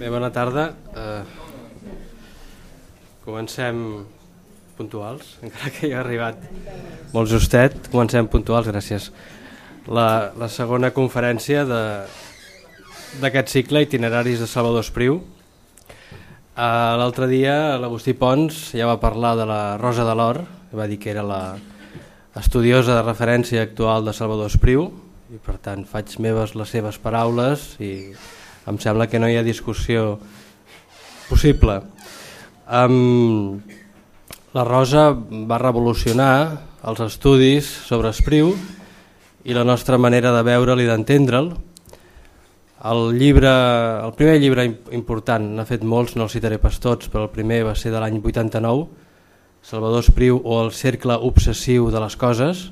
Bé, bona tarda. Uh, comencem puntuals, encara que hi ha arribat molt justet. Comencem puntuals, gràcies. La, la segona conferència d'aquest cicle, Itineraris de Salvador Espriu. Uh, L'altre dia l'Agustí Pons ja va parlar de la Rosa de l'Or, va dir que era la estudiosa de referència actual de Salvador Espriu, i per tant faig meves les seves paraules i em sembla que no hi ha discussió possible. Um, la Rosa va revolucionar els estudis sobre Espriu i la nostra manera de veure'l i d'entendre'l. El, llibre, el primer llibre important, n'ha fet molts, no els citaré pas tots, però el primer va ser de l'any 89, Salvador Espriu o El cercle obsessiu de les coses,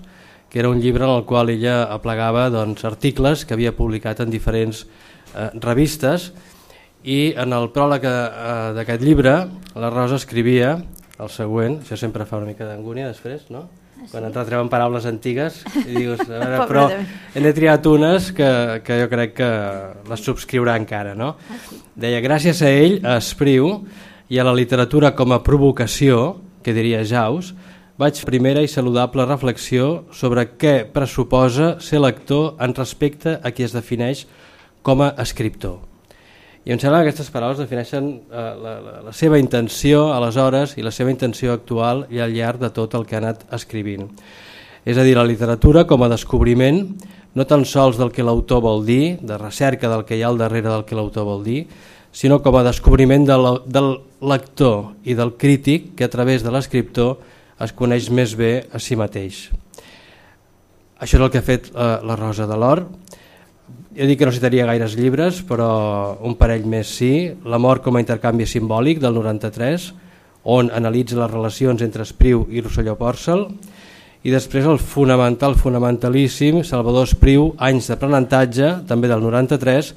que era un llibre en el qual ella aplegava doncs, articles que havia publicat en diferents eh, revistes i en el pròleg eh, d'aquest llibre la Rosa escrivia el següent, això sempre fa una mica d'angúnia després, no? Ah, sí? Quan et retreuen paraules antigues i dius, a veure, però he de triat unes que, que jo crec que les subscriurà encara, no? Ah, sí. Deia, gràcies a ell, a Espriu i a la literatura com a provocació, que diria Jaus, vaig primera i saludable reflexió sobre què pressuposa ser lector en respecte a qui es defineix com a escriptor. I em sembla que aquestes paraules defineixen eh, la, la, la seva intenció aleshores i la seva intenció actual i al llarg de tot el que ha anat escrivint. És a dir, la literatura com a descobriment no tan sols del que l'autor vol dir, de recerca del que hi ha al darrere del que l'autor vol dir, sinó com a descobriment de la, del lector i del crític que a través de l'escriptor es coneix més bé a si mateix. Això és el que ha fet eh, la Rosa de l'Or, jo dic que no citaria gaires llibres, però un parell més sí. La mort com a intercanvi simbòlic del 93, on analitza les relacions entre Espriu i Rosselló Pòrcel, i després el fonamental, fonamentalíssim, Salvador Espriu, anys d'aprenentatge, també del 93,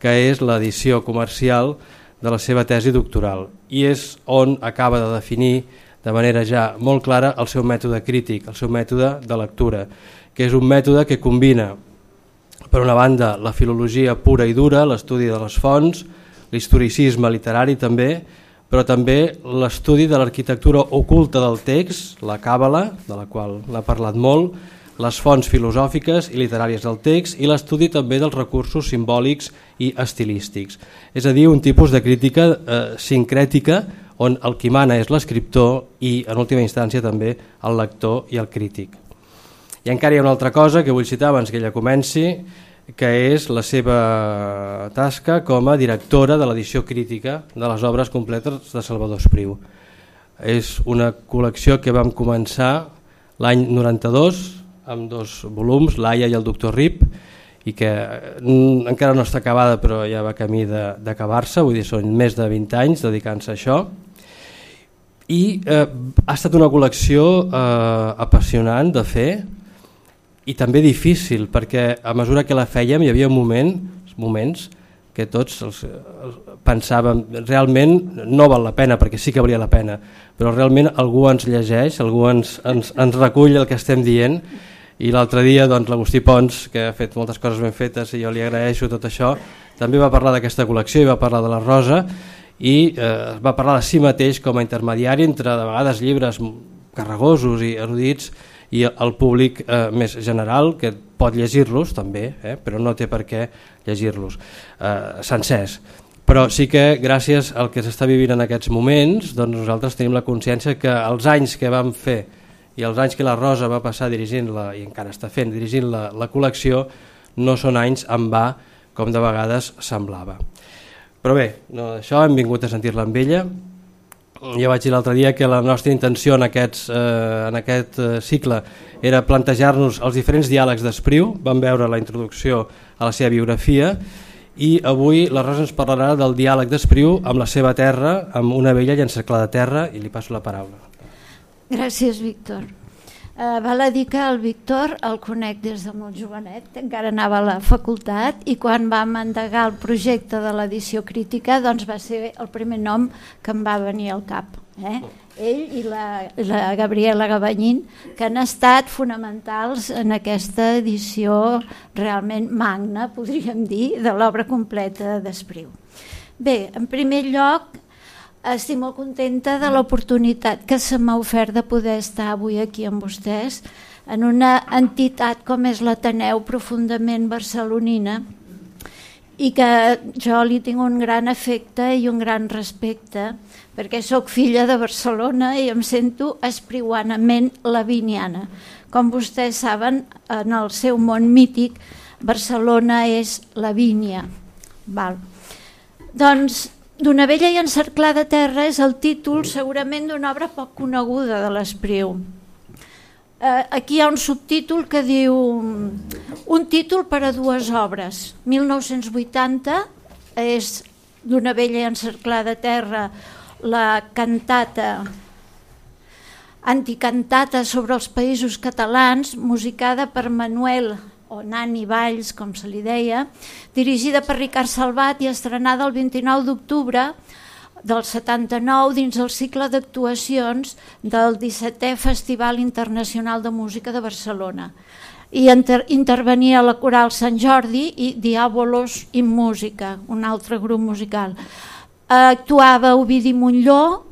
que és l'edició comercial de la seva tesi doctoral. I és on acaba de definir de manera ja molt clara el seu mètode crític, el seu mètode de lectura, que és un mètode que combina per una banda, la filologia pura i dura, l'estudi de les fonts, l'historicisme literari també, però també l'estudi de l'arquitectura oculta del text, la càbala, de la qual l'ha parlat molt, les fonts filosòfiques i literàries del text i l'estudi també dels recursos simbòlics i estilístics. És a dir, un tipus de crítica eh, sincrètica on el qui mana és l'escriptor i, en última instància, també el lector i el crític. I encara hi ha una altra cosa que vull citar abans que ella comenci, que és la seva tasca com a directora de l'edició crítica de les obres completes de Salvador Espriu. És una col·lecció que vam començar l'any 92 amb dos volums, l'Aia i el doctor Rip, i que mm, encara no està acabada però ja va camí d'acabar-se, vull dir, són més de 20 anys dedicant-se a això. I eh, ha estat una col·lecció eh, apassionant de fer, i també difícil perquè a mesura que la fèiem hi havia moment, moments que tots els, els pensàvem realment no val la pena perquè sí que valia la pena però realment algú ens llegeix algú ens, ens, ens recull el que estem dient i l'altre dia doncs, l'Agustí Pons que ha fet moltes coses ben fetes i jo li agraeixo tot això també va parlar d'aquesta col·lecció i va parlar de la Rosa i eh, va parlar de si mateix com a intermediari entre de vegades llibres carregosos i erudits i el públic eh, més general que pot llegir-los també, eh, però no té per què llegir-los eh, sencers. Però sí que gràcies al que s'està vivint en aquests moments doncs nosaltres tenim la consciència que els anys que vam fer i els anys que la Rosa va passar dirigint-la i encara està fent dirigint la, la col·lecció no són anys en va com de vegades semblava. Però bé, no d'això hem vingut a sentir-la amb ella ja vaig dir l'altre dia que la nostra intenció en, aquests, eh, en aquest eh, cicle era plantejar-nos els diferents diàlegs d'Espriu, vam veure la introducció a la seva biografia i avui la Rosa ens parlarà del diàleg d'Espriu amb la seva terra, amb una vella llençacla de terra i li passo la paraula. Gràcies, Víctor. Uh, val a dir que el Víctor el conec des de molt jovenet, encara anava a la facultat i quan vam endegar el projecte de l'edició crítica doncs va ser el primer nom que em va venir al cap. Eh? Ell i la, la Gabriela Gavanyín que han estat fonamentals en aquesta edició realment magna, podríem dir, de l'obra completa d'Espriu. Bé, en primer lloc, estic molt contenta de l'oportunitat que se m'ha ofert de poder estar avui aquí amb vostès en una entitat com és l'Ateneu profundament barcelonina i que jo li tinc un gran afecte i un gran respecte perquè sóc filla de Barcelona i em sento espriuanament laviniana. Com vostès saben, en el seu món mític, Barcelona és Lavínia. Val. Doncs D'una vella i encerclada terra és el títol segurament d'una obra poc coneguda de l'Espriu. Eh, aquí hi ha un subtítol que diu un títol per a dues obres. 1980 és d'una vella i encerclada terra la cantata anticantata sobre els països catalans musicada per Manuel o Nani Valls, com se li deia, dirigida per Ricard Salvat i estrenada el 29 d'octubre del 79 dins el cicle d'actuacions del 17è Festival Internacional de Música de Barcelona. I inter intervenia la coral Sant Jordi i Diàbolos in Música, un altre grup musical. Actuava Ovidi Montlló,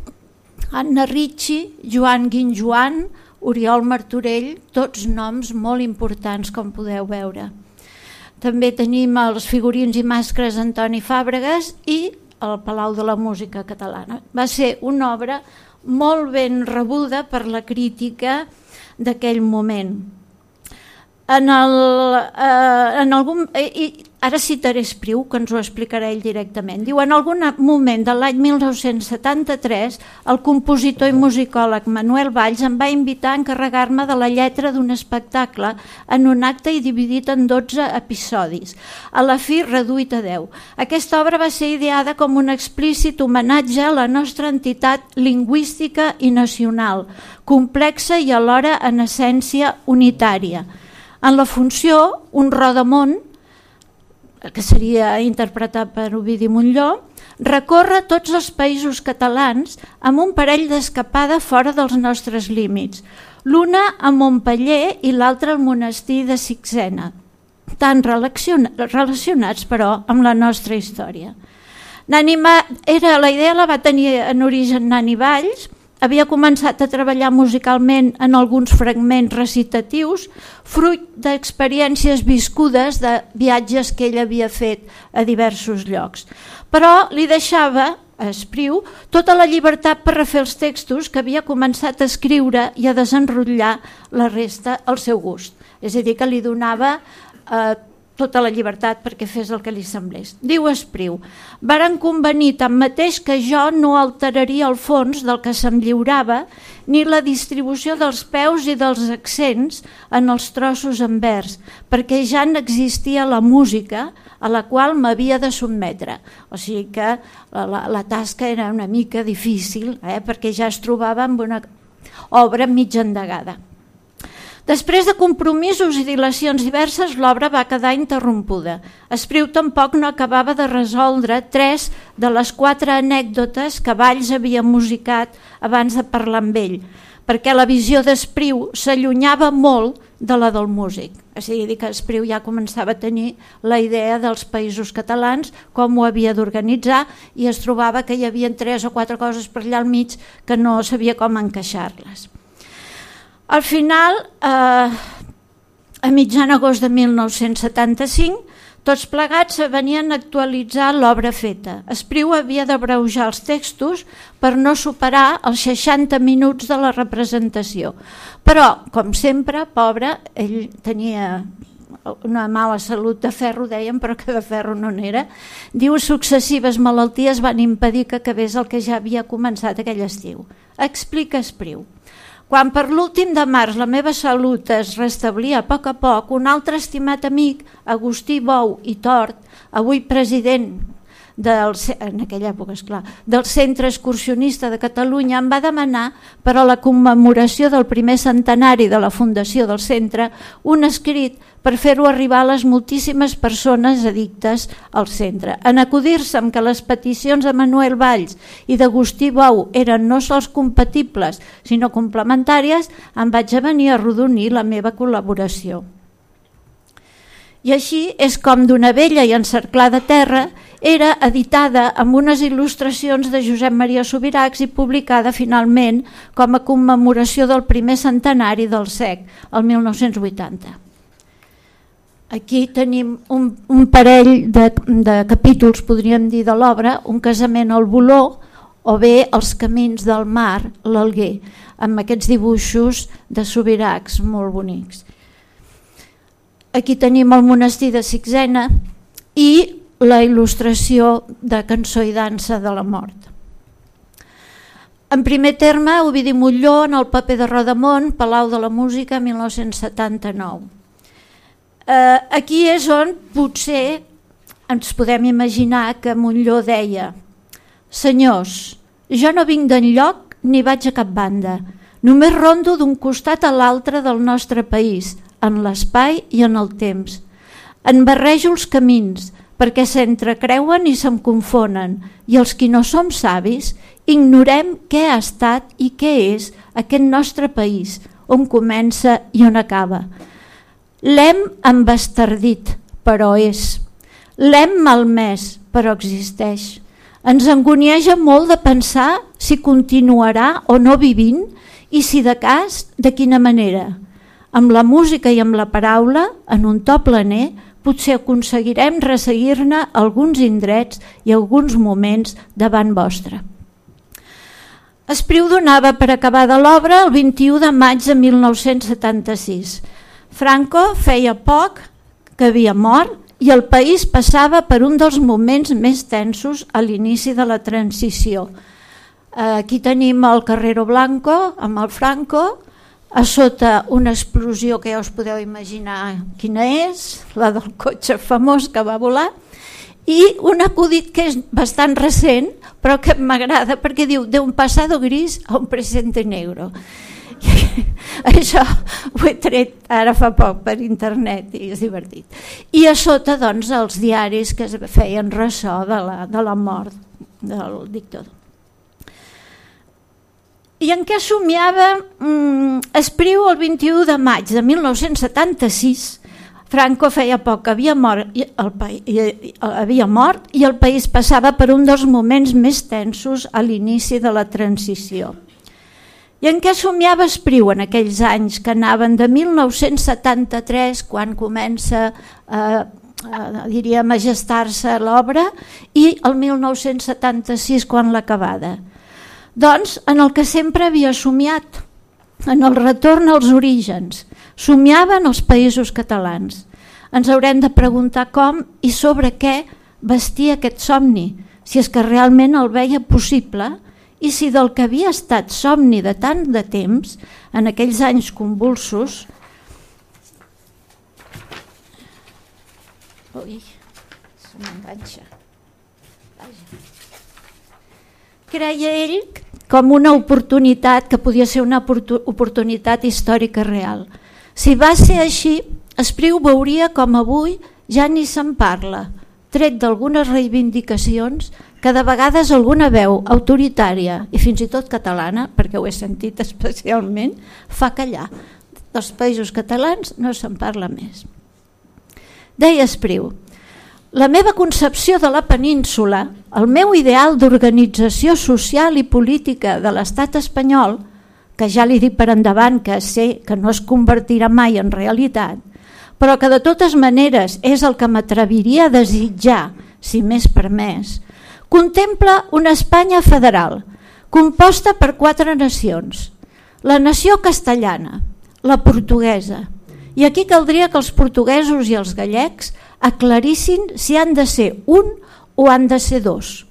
Anna Ricci, Joan Guinjoan, Oriol Martorell, tots noms molt importants com podeu veure. També tenim els figurins i màscares Antoni Fàbregas i el Palau de la Música Catalana. Va ser una obra molt ben rebuda per la crítica d'aquell moment. En, el, eh, en algun, eh, Ara citaré Espriu, que ens ho explicarà ell directament. Diu, en algun moment de l'any 1973, el compositor i musicòleg Manuel Valls em va invitar a encarregar-me de la lletra d'un espectacle en un acte i dividit en 12 episodis, a la fi reduït a 10. Aquesta obra va ser ideada com un explícit homenatge a la nostra entitat lingüística i nacional, complexa i alhora en essència unitària. En la funció, un rodamont, que seria interpretat per Ovidi Montlló, recorre tots els països catalans amb un parell d'escapada fora dels nostres límits, l'una a Montpellier i l'altra al monestir de Sixena, tan relacionats però amb la nostra història. Nani era, la idea la va tenir en origen Nani Valls, havia començat a treballar musicalment en alguns fragments recitatius, fruit d'experiències viscudes de viatges que ell havia fet a diversos llocs. Però li deixava a Espriu tota la llibertat per refer els textos que havia començat a escriure i a desenrotllar la resta al seu gust. És a dir, que li donava eh, tota la llibertat perquè fes el que li semblés. Diu Espriu, varen convenir tanmateix que jo no alteraria el fons del que se'm lliurava ni la distribució dels peus i dels accents en els trossos en vers, perquè ja n'existia la música a la qual m'havia de sotmetre. O sigui que la, la, la tasca era una mica difícil, eh, perquè ja es trobava amb una obra mig endegada. Després de compromisos i dilacions diverses, l'obra va quedar interrompuda. Espriu tampoc no acabava de resoldre tres de les quatre anècdotes que Valls havia musicat abans de parlar amb ell, perquè la visió d'Espriu s'allunyava molt de la del músic. És a dir, que Espriu ja començava a tenir la idea dels països catalans, com ho havia d'organitzar, i es trobava que hi havia tres o quatre coses per allà al mig que no sabia com encaixar-les. Al final, eh, a mitjan agost de 1975, tots plegats venien a actualitzar l'obra feta. Espriu havia de breujar els textos per no superar els 60 minuts de la representació. Però, com sempre, pobre, ell tenia una mala salut de ferro, deien, però que de ferro no n'era. Diu, successives malalties van impedir que acabés el que ja havia començat aquell estiu. Explica Espriu. Quan per l'últim de març la meva salut es restablia a poc a poc, un altre estimat amic, Agustí Bou i Tort, avui president del, en aquella època, esclar, del Centre Excursionista de Catalunya em va demanar per a la commemoració del primer centenari de la fundació del centre un escrit per fer-ho arribar a les moltíssimes persones addictes al centre. En acudir-se amb que les peticions de Manuel Valls i d'Agustí Bou eren no sols compatibles, sinó complementàries, em vaig venir a rodonir la meva col·laboració. I així és com d'una vella i encerclada terra era editada amb unes il·lustracions de Josep Maria Subirachs i publicada finalment com a commemoració del primer centenari del SEC, el 1980. Aquí tenim un, un parell de, de capítols, podríem dir, de l'obra, un casament al Boló o bé els camins del mar, l'Alguer, amb aquests dibuixos de Subirachs molt bonics. Aquí tenim el monestir de Sixena i la il·lustració de Cançó i dansa de la mort. En primer terme, Ovidi Molló en el paper de Rodamont, Palau de la Música, 1979. Eh, aquí és on potser ens podem imaginar que Montlló deia Senyors, jo no vinc d'enlloc ni vaig a cap banda, només rondo d'un costat a l'altre del nostre país, en l'espai i en el temps. En barrejo els camins, perquè s'entrecreuen i se'm confonen, i els qui no som savis ignorem què ha estat i què és aquest nostre país, on comença i on acaba. L'hem embastardit, però és. L'hem malmès, però existeix. Ens angonieja molt de pensar si continuarà o no vivint i si de cas, de quina manera. Amb la música i amb la paraula, en un to planer, potser aconseguirem resseguir-ne alguns indrets i alguns moments davant vostre. Espriu donava per acabada l'obra el 21 de maig de 1976. Franco feia poc que havia mort i el país passava per un dels moments més tensos a l'inici de la transició. Aquí tenim el Carrero Blanco amb el Franco, a sota una explosió que ja us podeu imaginar quina és, la del cotxe famós que va volar, i un acudit que és bastant recent, però que m'agrada perquè diu de un passado gris a un presente negro. Això ho he tret ara fa poc per internet i és divertit. I a sota doncs els diaris que es feien ressò de la, de la mort del dictador. I en què somiava mm, Espriu el 21 de maig de 1976 Franco feia poc havia mort, i el, i, havia mort i el país passava per un dels moments més tensos a l'inici de la transició. I en què somiava Espriu en aquells anys que anaven de 1973, quan comença eh, a, diríem, a gestar-se l'obra, i el 1976, quan l'acabada? Doncs en el que sempre havia somiat, en el retorn als orígens. Somiava en els països catalans. Ens haurem de preguntar com i sobre què vestia aquest somni, si és que realment el veia possible i si del que havia estat somni de tant de temps, en aquells anys convulsos, Ui, se m'enganxa. Creia ell com una oportunitat que podia ser una oportunitat històrica real. Si va ser així, Espriu veuria com avui ja ni se'n parla, tret d'algunes reivindicacions que de vegades alguna veu autoritària i fins i tot catalana, perquè ho he sentit especialment, fa callar. Dels països catalans no se'n parla més. Deia Espriu, la meva concepció de la península, el meu ideal d'organització social i política de l'estat espanyol, que ja li dic per endavant que sé que no es convertirà mai en realitat, però que de totes maneres és el que m'atreviria a desitjar, si més permès, contempla una Espanya federal, composta per quatre nacions, la nació castellana, la portuguesa, i aquí caldria que els portuguesos i els gallecs aclarissin si han de ser un o han de ser dos,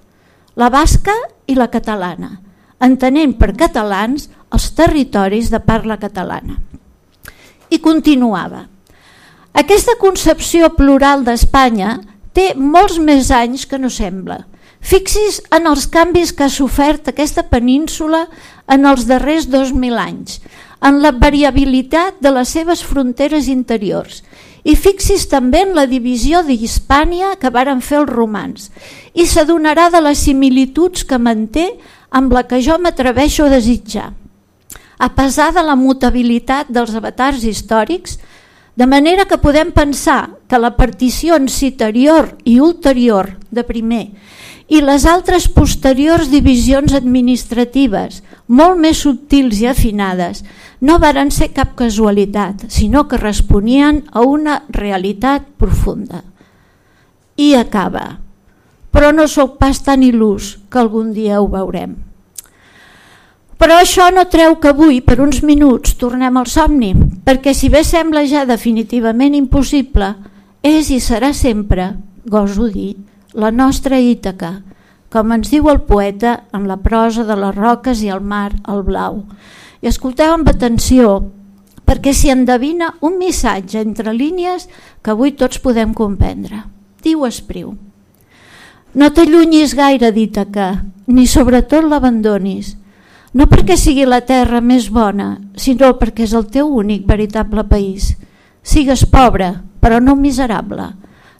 la basca i la catalana, entenent per catalans els territoris de parla catalana. I continuava. Aquesta concepció plural d'Espanya té molts més anys que no sembla. Fixis en els canvis que ha sofert aquesta península en els darrers 2.000 anys, en la variabilitat de les seves fronteres interiors i fixis també en la divisió d'Hispània que varen fer els romans i s'adonarà de les similituds que manté amb la que jo m'atreveixo a desitjar. A pesar de la mutabilitat dels avatars històrics, De manera que podem pensar que la partició citerior i ulterior de primer i les altres posteriors divisions administratives, molt més subtils i afinades, no varen ser cap casualitat, sinó que responien a una realitat profunda. I acaba. Però no sóc pas tan il·lús que algun dia ho veurem. Però això no treu que avui, per uns minuts, tornem al somni, perquè si bé sembla ja definitivament impossible, és i serà sempre, goso dir, la nostra Ítaca, com ens diu el poeta en la prosa de les roques i el mar al blau. I escolteu amb atenció, perquè s'hi endevina un missatge entre línies que avui tots podem comprendre. Diu Espriu, no t'allunyis gaire d'Ítaca, ni sobretot l'abandonis, no perquè sigui la terra més bona, sinó perquè és el teu únic veritable país. Sigues pobre, però no miserable.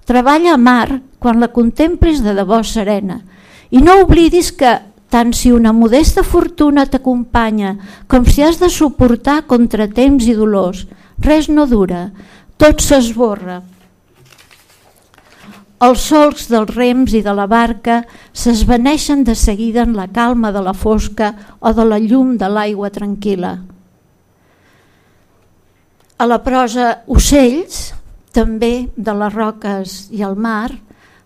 Treballa a mar quan la contemplis de debò serena. I no oblidis que, tant si una modesta fortuna t'acompanya com si has de suportar contratemps i dolors, res no dura, tot s'esborra. Els solcs dels rems i de la barca s'esvaneixen de seguida en la calma de la fosca o de la llum de l'aigua tranquil·la. A la prosa Ocells, també de les roques i el mar,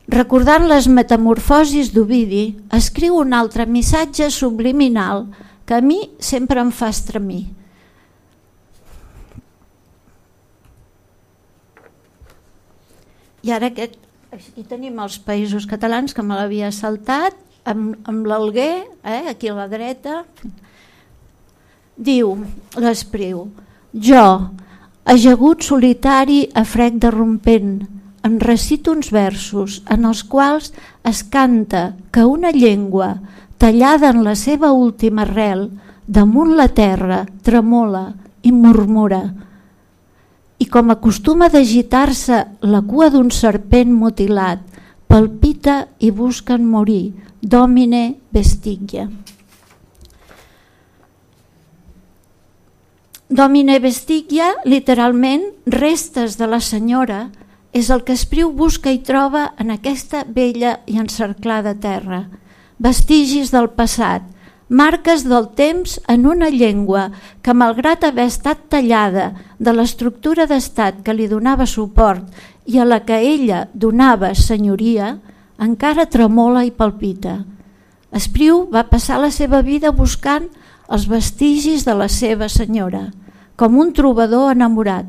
recordant les metamorfosis d'Ovidi, escriu un altre missatge subliminal que a mi sempre em fa estremir. I ara aquest, aquí tenim els països catalans que me l'havia saltat, amb, amb l'Alguer, eh, aquí a la dreta, diu l'Espriu, jo, ajagut solitari a frec de rompent, em recito uns versos en els quals es canta que una llengua tallada en la seva última arrel damunt la terra tremola i murmura. I com acostuma d'agitar-se la cua d'un serpent mutilat palpita i busquen morir domine vestiglia Domine Vestiglia, literalment, restes de la senyora, és el que Espriu busca i troba en aquesta vella i encerclada terra. Vestigis del passat, marques del temps en una llengua que, malgrat haver estat tallada de l'estructura d'estat que li donava suport i a la que ella donava senyoria, encara tremola i palpita. Espriu va passar la seva vida buscant els vestigis de la seva senyora, com un trobador enamorat,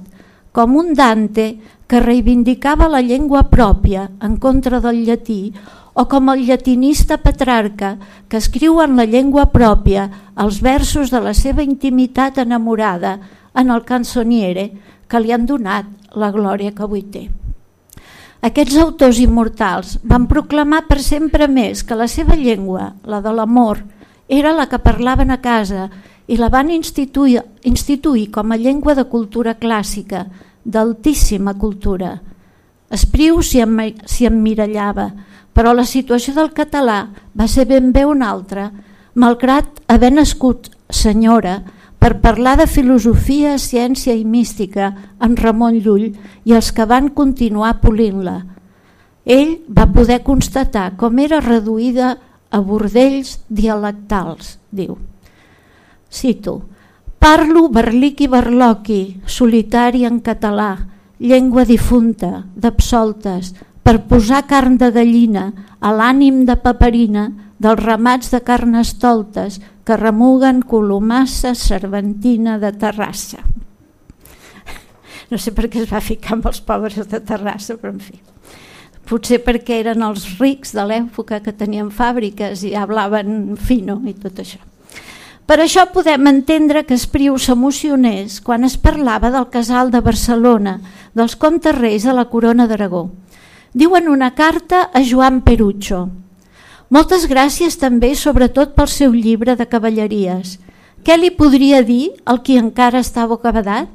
com un Dante que reivindicava la llengua pròpia en contra del llatí o com el llatinista Petrarca que escriu en la llengua pròpia els versos de la seva intimitat enamorada en el canzoniere que li han donat la glòria que avui té. Aquests autors immortals van proclamar per sempre més que la seva llengua, la de l'amor, era la que parlaven a casa i la van instituir, instituir com a llengua de cultura clàssica, d'altíssima cultura. Espriu s'hi emmirallava, però la situació del català va ser ben bé una altra, malgrat haver nascut senyora per parlar de filosofia, ciència i mística amb Ramon Llull i els que van continuar polint-la. Ell va poder constatar com era reduïda a bordells dialectals, diu. Cito, parlo berlic i berloqui, solitari en català, llengua difunta, d'absoltes, per posar carn de gallina a l'ànim de paperina dels ramats de carnestoltes que remuguen colomassa cerventina de Terrassa. No sé per què es va ficar amb els pobres de Terrassa, però en fi potser perquè eren els rics de l'època que tenien fàbriques i hablaven fino i tot això. Per això podem entendre que Espriu s'emocionés quan es parlava del casal de Barcelona, dels comtes reis de la corona d'Aragó. Diu en una carta a Joan Perucho Moltes gràcies també, sobretot pel seu llibre de cavalleries. Què li podria dir al qui encara està bocabadat?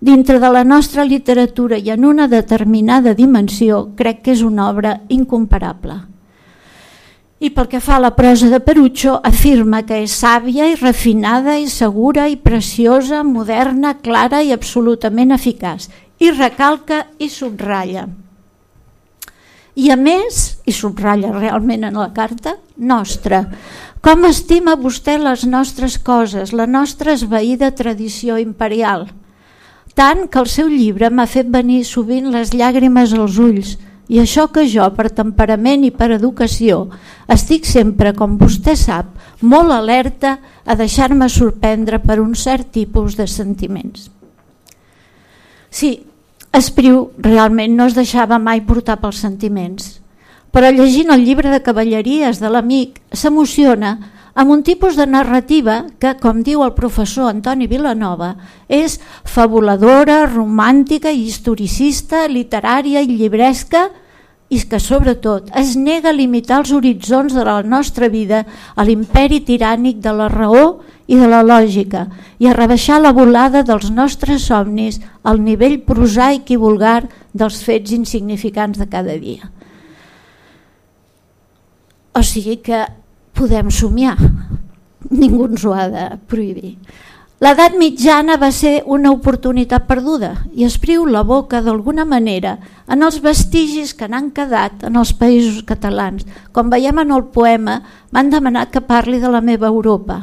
dintre de la nostra literatura i en una determinada dimensió, crec que és una obra incomparable. I pel que fa a la prosa de Perucho, afirma que és sàvia i refinada i segura i preciosa, moderna, clara i absolutament eficaç. i recalca i subratlla. I a més, i subratlla realment en la carta, nostra, com estima vostè les nostres coses, la nostra esveïda tradició imperial, tant que el seu llibre m'ha fet venir sovint les llàgrimes als ulls, i això que jo, per temperament i per educació, estic sempre, com vostè sap, molt alerta a deixar-me sorprendre per un cert tipus de sentiments. Sí, Espriu realment no es deixava mai portar pels sentiments, però llegint el llibre de cavalleries de l'amic s'emociona amb un tipus de narrativa que, com diu el professor Antoni Vilanova, és fabuladora, romàntica, historicista, literària i llibresca i que sobretot es nega a limitar els horitzons de la nostra vida a l'imperi tirànic de la raó i de la lògica i a rebaixar la volada dels nostres somnis al nivell prosaic i vulgar dels fets insignificants de cada dia. O sigui que podem somiar, ningú ens ho ha de prohibir. L'edat mitjana va ser una oportunitat perduda i espriu la boca d'alguna manera en els vestigis que n'han quedat en els països catalans. Com veiem en el poema, m'han demanat que parli de la meva Europa.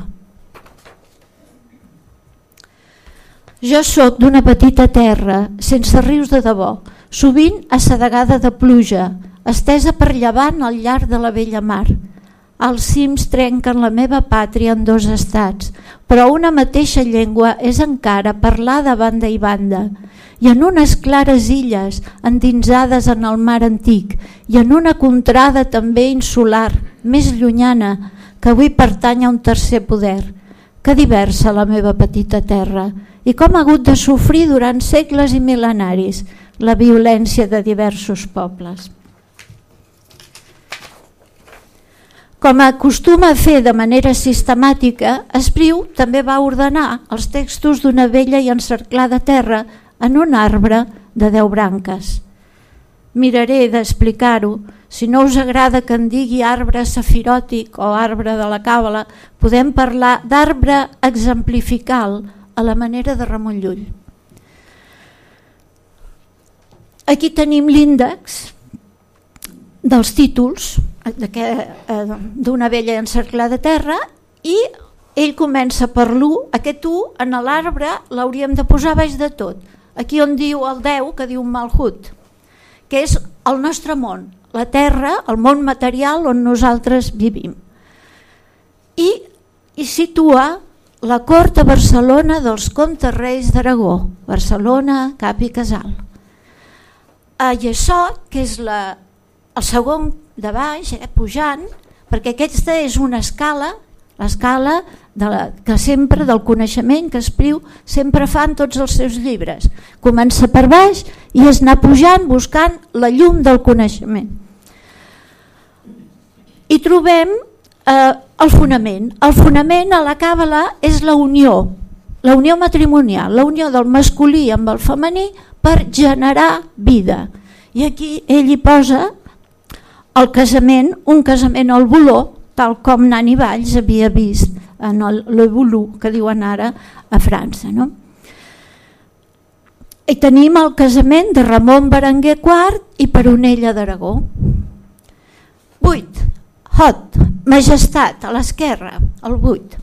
Jo sóc d'una petita terra, sense rius de debò, sovint assedegada de pluja, estesa per llevant al llarg de la vella mar, els cims trenquen la meva pàtria en dos estats, però una mateixa llengua és encara parlada banda i banda, i en unes clares illes endinsades en el mar antic i en una contrada també insular, més llunyana, que avui pertany a un tercer poder. Que diversa la meva petita terra i com ha hagut de sofrir durant segles i mil·lenaris la violència de diversos pobles. Com acostuma a fer de manera sistemàtica, Espriu també va ordenar els textos d'una vella i encerclada terra en un arbre de deu branques. Miraré d'explicar-ho. Si no us agrada que en digui arbre safiròtic o arbre de la càbala, podem parlar d'arbre exemplifical a la manera de Ramon Llull. Aquí tenim l'índex dels títols d'una vella encerclada de terra i ell comença per l'1, aquest 1 en l'arbre l'hauríem de posar baix de tot. Aquí on diu el 10, que diu Malhut, que és el nostre món, la terra, el món material on nosaltres vivim. I, i situa la cort a Barcelona dels comtes reis d'Aragó, Barcelona, Cap i Casal. A Llessot, que és la, el segon de baix, eh, pujant, perquè aquesta és una escala, l'escala de que sempre del coneixement que Espriu sempre fan tots els seus llibres. Comença per baix i és anar pujant buscant la llum del coneixement. I trobem eh, el fonament. El fonament a la càbala és la unió, la unió matrimonial, la unió del masculí amb el femení per generar vida. I aquí ell hi posa el casament, un casament al voló, tal com Nani Valls havia vist en l'Evolú, que diuen ara a França. No? I tenim el casament de Ramon Berenguer IV i Peronella d'Aragó. 8. Hot, majestat, a l'esquerra, el 8.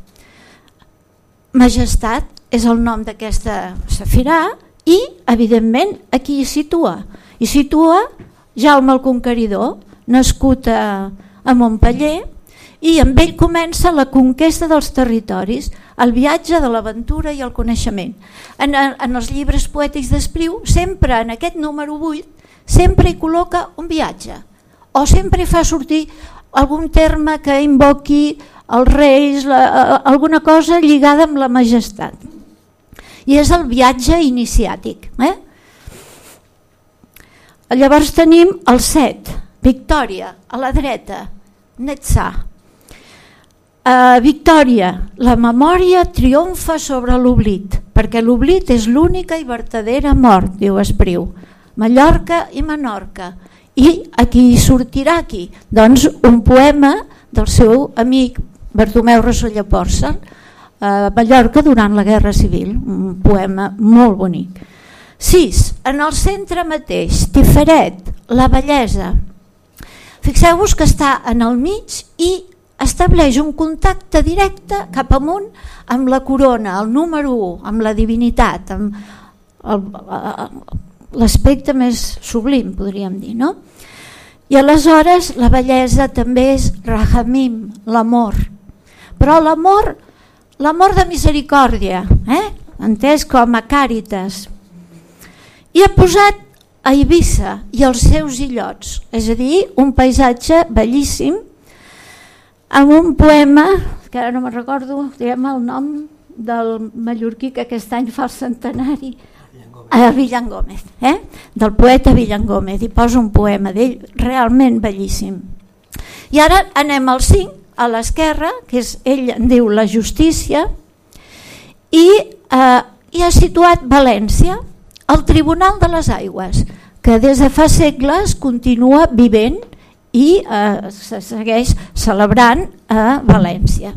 Majestat és el nom d'aquesta safirà i, evidentment, aquí hi situa. Hi situa Jaume el Conqueridor, nascut a, a Montpellier, i amb ell comença la conquesta dels territoris, el viatge de l'aventura i el coneixement. En, en els llibres poètics d'Espriu, sempre en aquest número 8, sempre hi col·loca un viatge, o sempre fa sortir algun terme que invoqui els reis, la, alguna cosa lligada amb la majestat. I és el viatge iniciàtic. Eh? Llavors tenim el 7, Victòria, a la dreta, Netzà. Uh, Victòria, la memòria triomfa sobre l'oblit, perquè l'oblit és l'única i vertadera mort, diu Espriu. Mallorca i Menorca. I aquí sortirà aquí, doncs, un poema del seu amic Bartomeu Rosselló Porcel, a Mallorca durant la Guerra Civil, un poema molt bonic. 6. En el centre mateix, Tiferet, la bellesa. Fixeu-vos que està en el mig i estableix un contacte directe cap amunt amb la corona, el número 1, amb la divinitat, amb l'aspecte més sublim, podríem dir, no? I aleshores la bellesa també és rahamim, l'amor. Però l'amor, l'amor de misericòrdia, eh? entès com a càritas. I ha posat a Eivissa i els seus illots, és a dir, un paisatge bellíssim, amb un poema, que ara no me'n recordo diguem, el nom del mallorquí que aquest any fa el centenari, a Villan Gómez, eh? del poeta Villan Gómez, i posa un poema d'ell realment bellíssim. I ara anem al 5, a l'esquerra, que és, ell en diu la justícia, i, eh, i ha situat València, el Tribunal de les Aigües, que des de fa segles continua vivent i eh, se segueix celebrant a València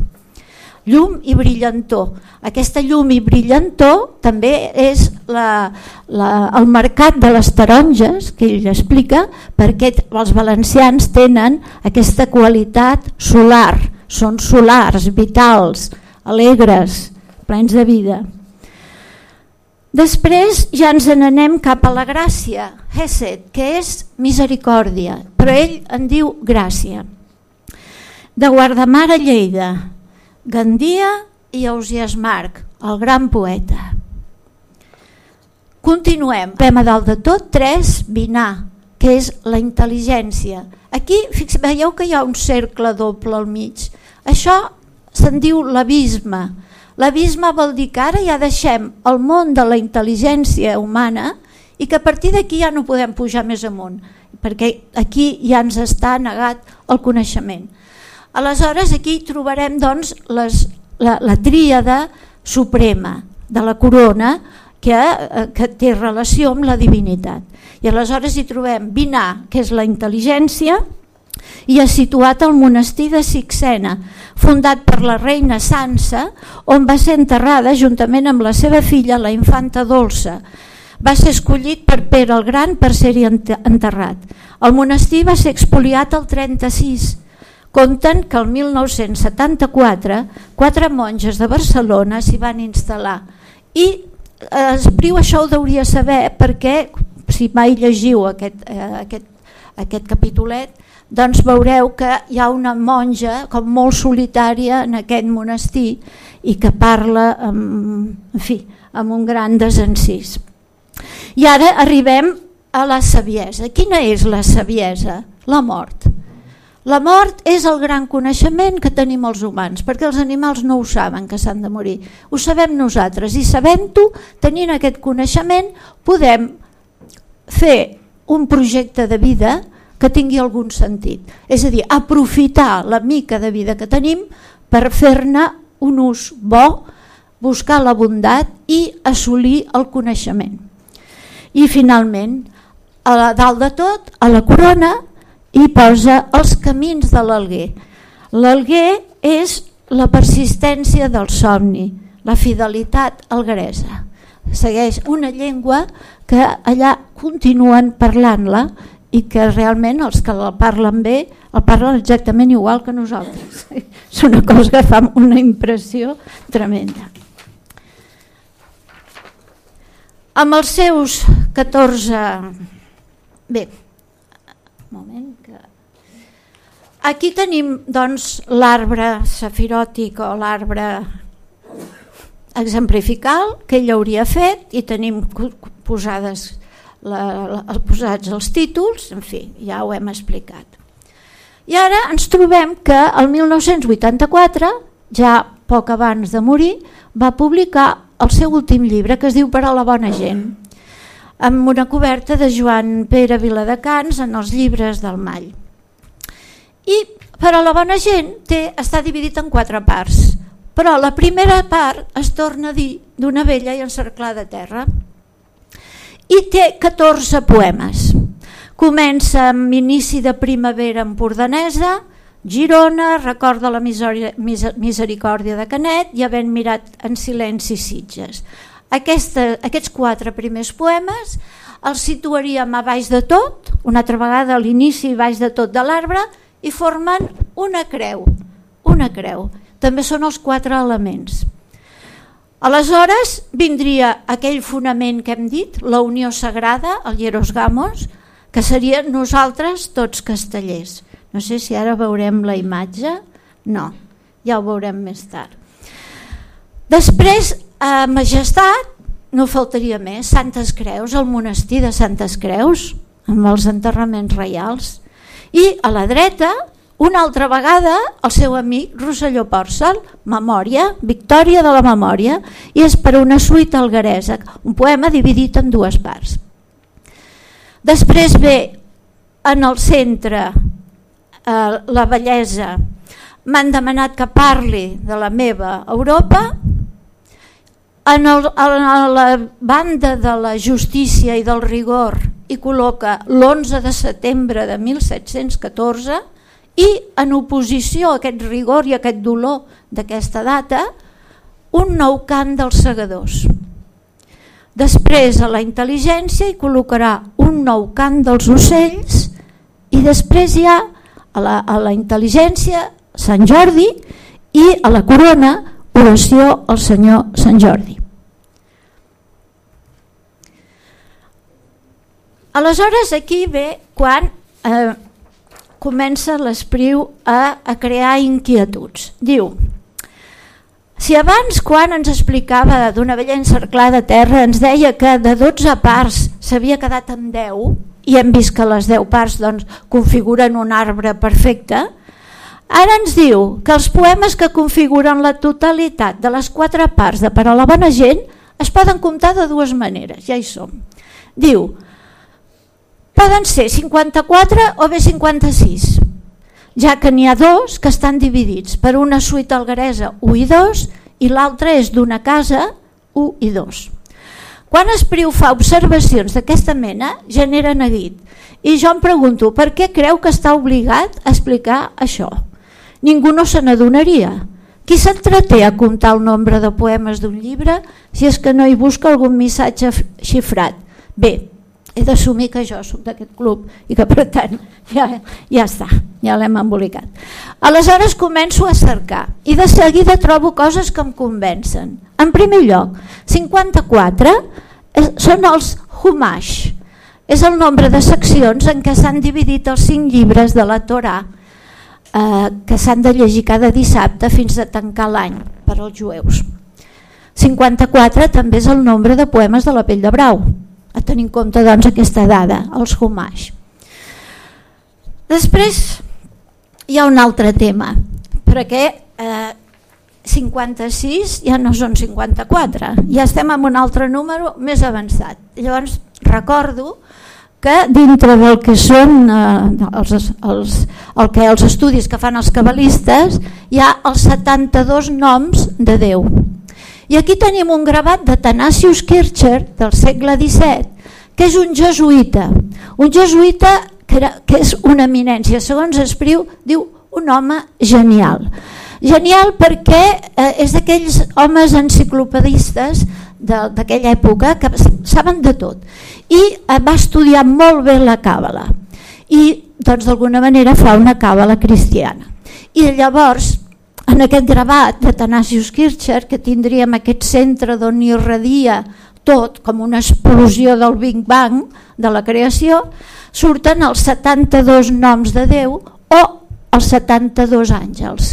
llum i brillantor. Aquesta llum i brillantor també és la, la, el mercat de les taronges, que ell explica, perquè els valencians tenen aquesta qualitat solar, són solars, vitals, alegres, plens de vida. Després ja ens n'anem cap a la gràcia, Hesed, que és misericòrdia, però ell en diu gràcia. De Guardamar a Lleida, Gandia i Ausias Marc, el gran poeta. Continuem. Pem a dalt de tot, 3, Vinar, que és la intel·ligència. Aquí fix, veieu que hi ha un cercle doble al mig. Això se'n diu l'abisme. L'abisme vol dir que ara ja deixem el món de la intel·ligència humana i que a partir d'aquí ja no podem pujar més amunt, perquè aquí ja ens està negat el coneixement. Aleshores aquí trobarem doncs, les, la, la tríada suprema de la corona que, eh, que té relació amb la divinitat. I aleshores hi trobem Binà, que és la intel·ligència, i ha situat el monestir de Sixena, fundat per la reina Sansa, on va ser enterrada juntament amb la seva filla, la infanta Dolça. Va ser escollit per Pere el Gran per ser-hi enterrat. El monestir va ser expoliat el 36 Conten que el 1974 quatre monges de Barcelona s'hi van instal·lar i eh, Espriu això ho deuria saber perquè si mai llegiu aquest, eh, aquest, aquest capitolet doncs veureu que hi ha una monja com molt solitària en aquest monestir i que parla amb, en fi, amb un gran desencís. I ara arribem a la saviesa. Quina és la saviesa? La mort. La mort és el gran coneixement que tenim els humans, perquè els animals no ho saben que s'han de morir. Ho sabem nosaltres i sabent-ho, tenint aquest coneixement, podem fer un projecte de vida que tingui algun sentit. És a dir, aprofitar la mica de vida que tenim per fer-ne un ús bo, buscar la bondat i assolir el coneixement. I finalment, a dalt de tot, a la corona, i posa els camins de l'alguer. L'alguer és la persistència del somni, la fidelitat algaresa. Segueix una llengua que allà continuen parlant-la i que realment els que la parlen bé el parlen exactament igual que nosaltres. És una cosa que fa una impressió tremenda. Amb els seus 14... Bé, moment que... Aquí tenim doncs l'arbre safiròtic o l'arbre exemplifical que ell hauria fet i tenim posades la, la, posats els títols, en fi, ja ho hem explicat. I ara ens trobem que el 1984, ja poc abans de morir, va publicar el seu últim llibre que es diu Per a la bona gent amb una coberta de Joan Pere Viladecans en els llibres del Mall. I per a la bona gent té, està dividit en quatre parts, però la primera part es torna a dir d'una vella i encerclada terra i té 14 poemes. Comença amb inici de primavera empordanesa, Girona, recorda la misericòrdia de Canet i havent mirat en silenci Sitges. aquesta, aquests quatre primers poemes els situaríem a baix de tot, una altra vegada a l'inici i baix de tot de l'arbre, i formen una creu. Una creu. També són els quatre elements. Aleshores vindria aquell fonament que hem dit, la unió sagrada, el Hieros Gamos, que seria nosaltres tots castellers. No sé si ara veurem la imatge. No, ja ho veurem més tard. Després, a Majestat, no faltaria més, Santes Creus, el monestir de Santes Creus, amb els enterraments reials. I a la dreta, una altra vegada, el seu amic Rosselló Pòrcel, Memòria, Victòria de la Memòria, i és per una suite algaresa, un poema dividit en dues parts. Després ve en el centre eh, la bellesa, m'han demanat que parli de la meva Europa, en, el, en la banda de la justícia i del rigor hi col·loca l'11 de setembre de 1714 i en oposició a aquest rigor i a aquest dolor d'aquesta data un nou cant dels segadors. Després a la intel·ligència hi col·locarà un nou cant dels ocells i després hi ha a la, a la intel·ligència Sant Jordi i a la corona oració al Senyor Sant Jordi. Aleshores aquí ve quan eh, comença l'espriu a, a crear inquietuds. Diu, si abans quan ens explicava d'una vella encerclada terra ens deia que de 12 parts s'havia quedat en 10 i hem vist que les 10 parts doncs, configuren un arbre perfecte, Ara ens diu que els poemes que configuren la totalitat de les quatre parts de Per a la bona gent es poden comptar de dues maneres, ja hi som. Diu, poden ser 54 o bé 56, ja que n'hi ha dos que estan dividits per una suite algaresa 1 i 2 i l'altra és d'una casa 1 i 2. Quan Espriu fa observacions d'aquesta mena, genera neguit. I jo em pregunto, per què creu que està obligat a explicar això? ningú no se n'adonaria. Qui s'entreté a comptar el nombre de poemes d'un llibre si és que no hi busca algun missatge xifrat? Bé, he d'assumir que jo soc d'aquest club i que per tant ja, ja està, ja l'hem embolicat. Aleshores començo a cercar i de seguida trobo coses que em convencen. En primer lloc, 54 són els Humash, és el nombre de seccions en què s'han dividit els cinc llibres de la Torah eh, que s'han de llegir cada dissabte fins a tancar l'any per als jueus. 54 també és el nombre de poemes de la pell de brau, a tenir en compte doncs, aquesta dada, els Humash. Després hi ha un altre tema, perquè eh, 56 ja no són 54, ja estem amb un altre número més avançat. Llavors recordo que dintre del que són eh, els, els, el que els estudis que fan els cabalistes hi ha els 72 noms de Déu. I aquí tenim un gravat de Tanasius Kircher del segle XVII, que és un jesuïta. Un jesuïta que, era, que és una eminència, segons Espriu, diu un home genial. Genial perquè eh, és d'aquells homes enciclopedistes d'aquella època que saben de tot i eh, va estudiar molt bé la càbala i doncs d'alguna manera fa una càbala cristiana i llavors en aquest gravat de Tanasius Kircher que tindríem aquest centre d'on irradia tot com una explosió del Big Bang de la creació surten els 72 noms de Déu o els 72 àngels.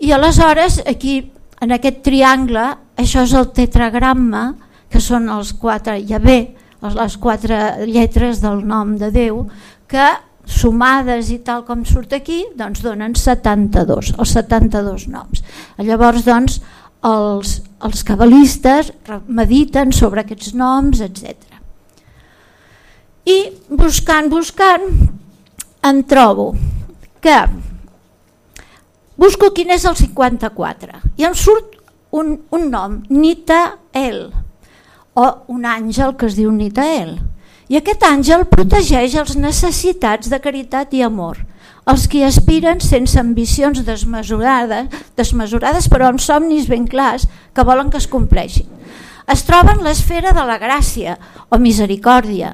I aleshores aquí en aquest triangle, això és el tetragramma, que són els quatre, ja bé, les quatre lletres del nom de Déu, que sumades i tal com surt aquí, doncs donen 72, els 72 noms. Llavors, doncs, els, els cabalistes mediten sobre aquests noms, etc. I buscant, buscant, em trobo que busco quin és el 54 i em surt un, un nom, Nitael, o un àngel que es diu Nitael. I aquest àngel protegeix els necessitats de caritat i amor, els que aspiren sense ambicions desmesurades, desmesurades però amb somnis ben clars que volen que es compleixin. Es troba en l'esfera de la gràcia o misericòrdia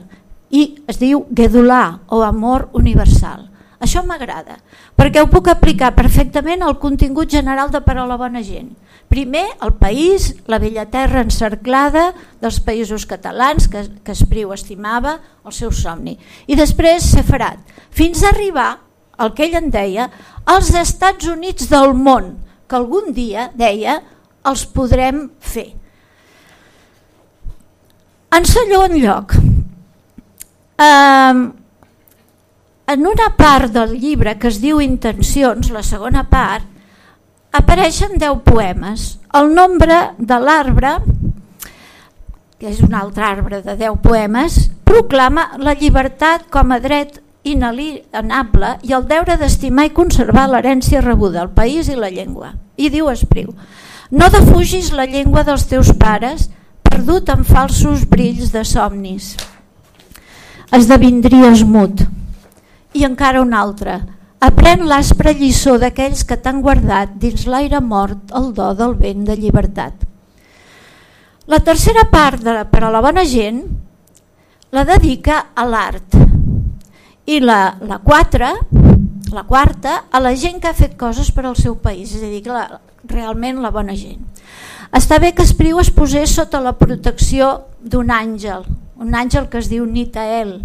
i es diu Gedulà o amor universal. Això m'agrada, perquè ho puc aplicar perfectament al contingut general de Per a la bona gent. Primer, el país, la vella terra encerclada dels països catalans que, que Espriu estimava, el seu somni. I després Seferat, fins a arribar el que ell en deia, els Estats Units del món, que algun dia, deia, els podrem fer. En segon lloc, eh, en una part del llibre que es diu Intencions, la segona part, apareixen 10 poemes. El nombre de l'arbre, que és un altre arbre de 10 poemes, proclama la llibertat com a dret inalienable i el deure d'estimar i conservar l'herència rebuda al país i la llengua. I diu Espriu, no defugis la llengua dels teus pares perdut en falsos brills de somnis. Esdevindries mut. I encara un altre, aprèn l'aspre lliçó d'aquells que t'han guardat dins l'aire mort el do del vent de llibertat. La tercera part de, per a la bona gent la dedica a l'art, i la, la, quatre, la quarta a la gent que ha fet coses per al seu país, és a dir, la, realment la bona gent. Està bé que Espriu es posés sota la protecció d'un àngel, un àngel que es diu Nitael,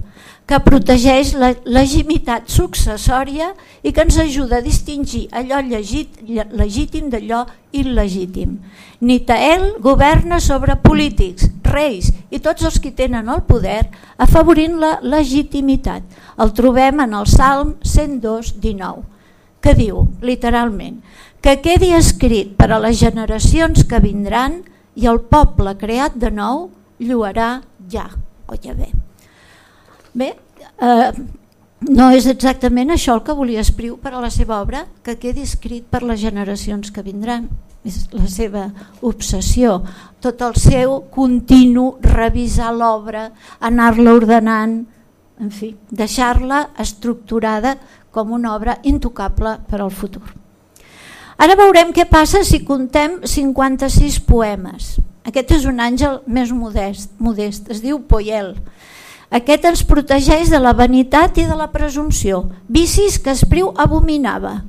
que protegeix la legitimitat successòria i que ens ajuda a distingir allò llegit, legítim d'allò il·legítim. Nitael governa sobre polítics, reis i tots els que tenen el poder afavorint la legitimitat. El trobem en el Salm 102.19, que diu, literalment, que quedi escrit per a les generacions que vindran i el poble creat de nou lluarà ja, o ja bé. Eh, no és exactament això el que volia escriure per a la seva obra, que quedi escrit per les generacions que vindran. És la seva obsessió, tot el seu continu revisar l'obra, anar-la ordenant, en fi, deixar-la estructurada com una obra intocable per al futur. Ara veurem què passa si contem 56 poemes. Aquest és un àngel més modest, modest es diu Poyel, aquest ens protegeix de la vanitat i de la presumpció, vicis que Espriu abominava.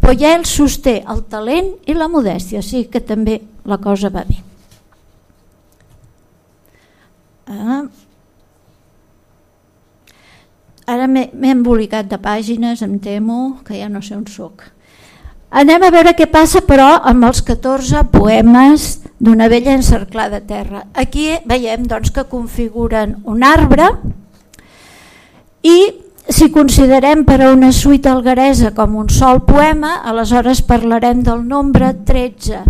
Poyel sosté el talent i la modèstia, sí que també la cosa va bé. Ah. Ara m'he embolicat de pàgines, em temo que ja no sé on sóc. Anem a veure què passa però amb els 14 poemes d'una vella encerclada terra. Aquí veiem doncs, que configuren un arbre i si considerem per a una suite algaresa com un sol poema, aleshores parlarem del nombre 13,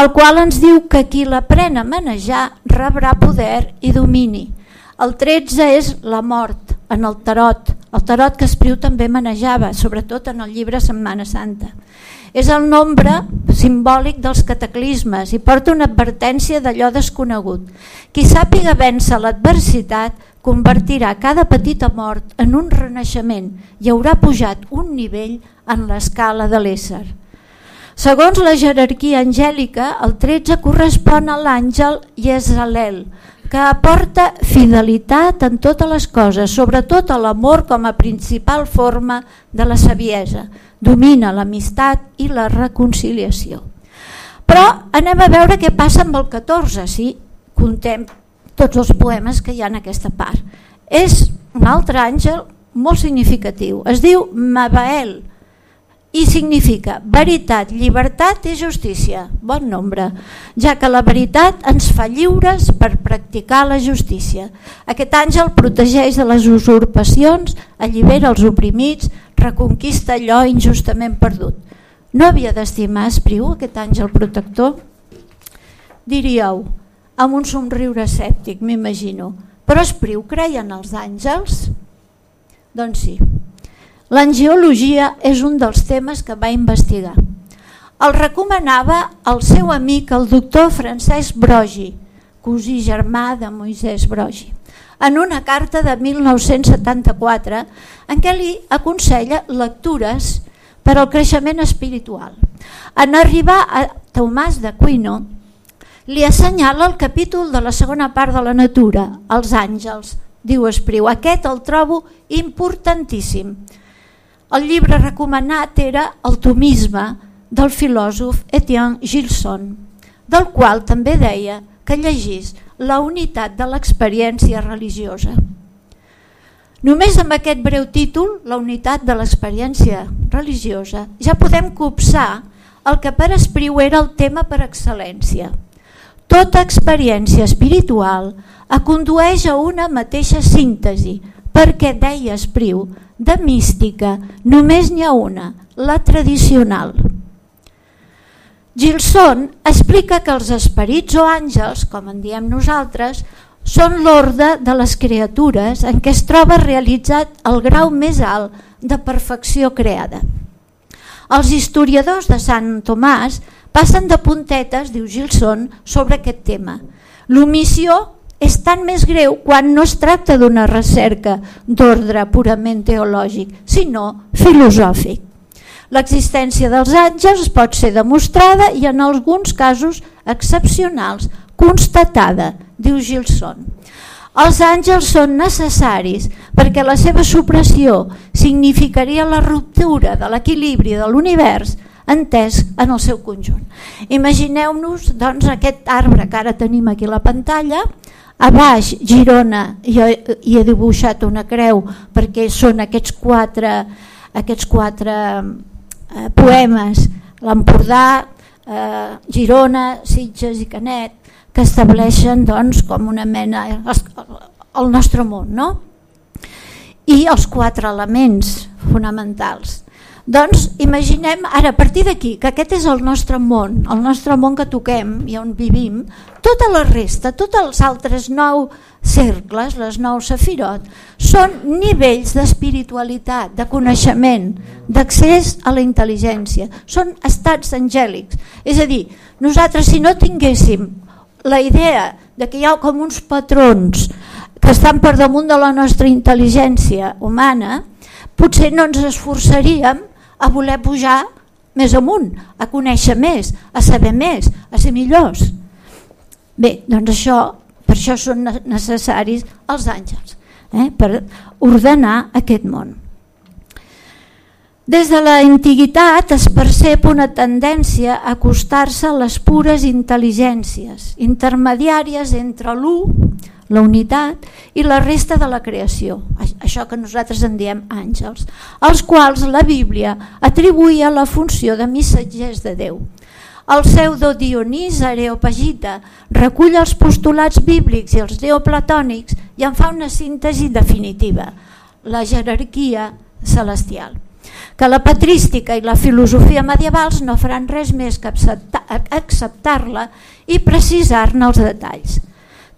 el qual ens diu que qui l'aprèn a manejar rebrà poder i domini. El 13 és la mort en el tarot, el tarot que Espriu també manejava, sobretot en el llibre Setmana Santa. És el nombre simbòlic dels cataclismes i porta una advertència d'allò desconegut. Qui sàpiga vèncer l'adversitat convertirà cada petita mort en un renaixement i haurà pujat un nivell en l'escala de l'ésser. Segons la jerarquia angèlica, el 13 correspon a l'àngel Yesalel, que aporta fidelitat en totes les coses, sobretot a l'amor com a principal forma de la saviesa. Domina l'amistat i la reconciliació. Però anem a veure què passa amb el 14, si contem tots els poemes que hi ha en aquesta part. És un altre àngel molt significatiu. Es diu Mabael, i significa veritat, llibertat i justícia, bon nombre, ja que la veritat ens fa lliures per practicar la justícia. Aquest àngel protegeix de les usurpacions, allibera els oprimits, reconquista allò injustament perdut. No havia d'estimar Espriu, aquest àngel protector? Diríeu, amb un somriure escèptic, m'imagino, però Espriu creia en els àngels? Doncs sí. L'angiologia és un dels temes que va investigar. El recomanava el seu amic, el doctor Francesc Brogi, cosí germà de Moisès Brogi, en una carta de 1974 en què li aconsella lectures per al creixement espiritual. En arribar a Tomàs d'Aquino, li assenyala el capítol de la segona part de la natura, els àngels, diu Espriu. Aquest el trobo importantíssim. El llibre recomanat era El tomisme del filòsof Etienne Gilson, del qual també deia que llegís la unitat de l'experiència religiosa. Només amb aquest breu títol, la unitat de l'experiència religiosa, ja podem copsar el que per Espriu era el tema per excel·lència. Tota experiència espiritual acondueix a una mateixa síntesi, perquè, deia Espriu, de mística només n'hi ha una, la tradicional. Gilson explica que els esperits o àngels, com en diem nosaltres, són l'ordre de les criatures en què es troba realitzat el grau més alt de perfecció creada. Els historiadors de Sant Tomàs passen de puntetes, diu Gilson, sobre aquest tema. L'omissió és tan més greu quan no es tracta d'una recerca d'ordre purament teològic, sinó filosòfic. L'existència dels àngels pot ser demostrada i en alguns casos excepcionals constatada, diu Gilson. Els àngels són necessaris perquè la seva supressió significaria la ruptura de l'equilibri de l'univers entès en el seu conjunt. Imagineu-nos doncs, aquest arbre que ara tenim aquí a la pantalla, a baix Girona he, hi he dibuixat una creu perquè són aquests quatre, aquests quatre eh, poemes, l'Empordà, eh, Girona, Sitges i Canet, que estableixen doncs, com una mena el nostre món, no? I els quatre elements fonamentals. Doncs imaginem ara a partir d'aquí que aquest és el nostre món, el nostre món que toquem i on vivim, tota la resta, tots els altres nou cercles, les nou sefirot, són nivells d'espiritualitat, de coneixement, d'accés a la intel·ligència, són estats angèlics. És a dir, nosaltres si no tinguéssim la idea de que hi ha com uns patrons que estan per damunt de la nostra intel·ligència humana, potser no ens esforçaríem a voler pujar més amunt, a conèixer més, a saber més, a ser millors. Bé, doncs això, per això són necessaris els àngels, eh? per ordenar aquest món. Des de la antiguitat es percep una tendència a acostar-se a les pures intel·ligències, intermediàries entre l'u, la unitat, i la resta de la creació, això que nosaltres en diem àngels, als quals la Bíblia atribuïa la funció de missatgers de Déu. El pseudo Dionís Areopagita recull els postulats bíblics i els neoplatònics i en fa una síntesi definitiva, la jerarquia celestial que la patrística i la filosofia medievals no faran res més que acceptar-la i precisar-ne els detalls.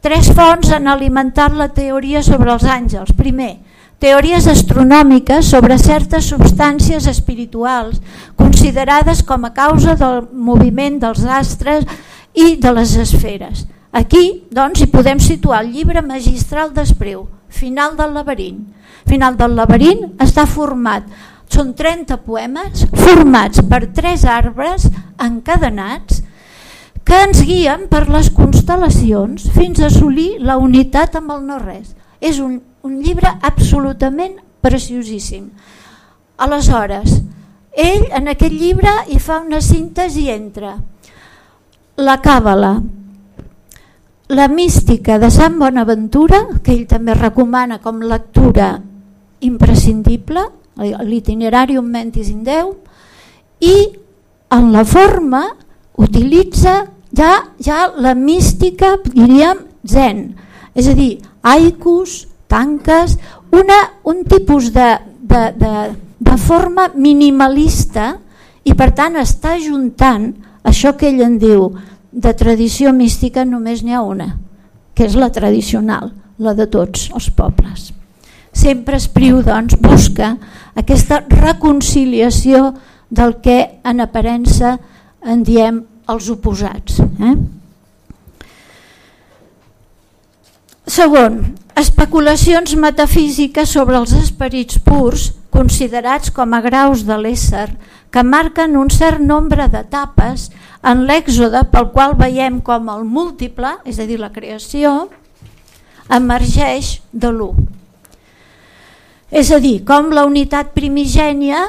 Tres fonts han alimentat la teoria sobre els àngels. Primer, teories astronòmiques sobre certes substàncies espirituals considerades com a causa del moviment dels astres i de les esferes. Aquí doncs, hi podem situar el llibre magistral d'Espriu, Final del laberint. Final del laberint està format són 30 poemes formats per tres arbres encadenats que ens guien per les constel·lacions fins a assolir la unitat amb el no-res. És un, un llibre absolutament preciosíssim. Aleshores, ell en aquest llibre hi fa una síntesi entre la càbala, la mística de Sant Bonaventura, que ell també recomana com lectura imprescindible, l'itinerarium mentis in Déu, i en la forma utilitza ja, ja la mística, diríem, zen, és a dir, haikus, tanques, una, un tipus de, de, de, de forma minimalista i per tant està juntant això que ell en diu de tradició mística només n'hi ha una, que és la tradicional, la de tots els pobles. Sempre Espriu doncs, busca aquesta reconciliació del que en aparença en diem els oposats. Eh? Segon, especulacions metafísiques sobre els esperits purs considerats com a graus de l'ésser que marquen un cert nombre d'etapes en l'èxode pel qual veiem com el múltiple, és a dir, la creació, emergeix de l'1. És a dir, com la unitat primigènia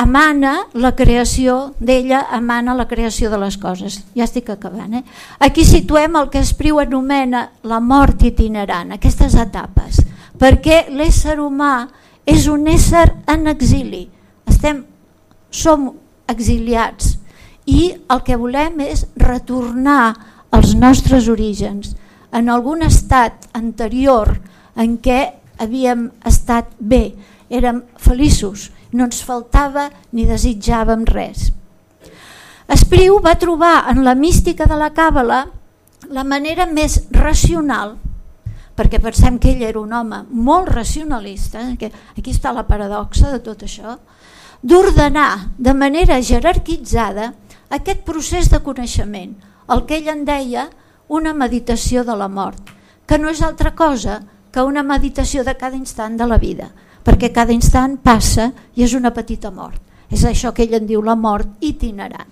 emana la creació d'ella, emana la creació de les coses. Ja estic acabant. Eh? Aquí situem el que Espriu anomena la mort itinerant, aquestes etapes, perquè l'ésser humà és un ésser en exili. Estem, som exiliats i el que volem és retornar als nostres orígens, en algun estat anterior en què havíem estat bé, érem feliços, no ens faltava ni desitjàvem res. Espriu va trobar en la mística de la càbala la manera més racional, perquè pensem que ell era un home molt racionalista, eh, que aquí està la paradoxa de tot això, d'ordenar de manera jerarquitzada aquest procés de coneixement, el que ell en deia una meditació de la mort, que no és altra cosa que una meditació de cada instant de la vida, perquè cada instant passa i és una petita mort. És això que ell en diu la mort itinerant.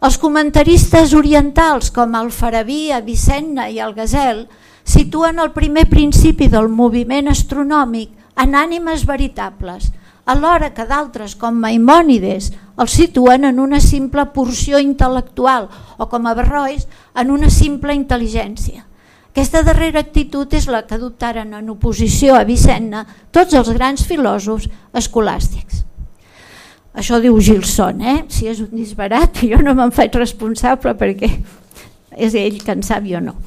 Els comentaristes orientals com el Farabí, Avicenna i el Gazelle situen el primer principi del moviment astronòmic en ànimes veritables, alhora que d'altres com Maimònides el situen en una simple porció intel·lectual o com a Berrois en una simple intel·ligència. Aquesta darrera actitud és la que adoptaren en oposició a Vicenna tots els grans filòsofs escolàstics. Això diu Gilson, eh? si és un disbarat jo no me'n faig responsable perquè és ell que en sap jo no.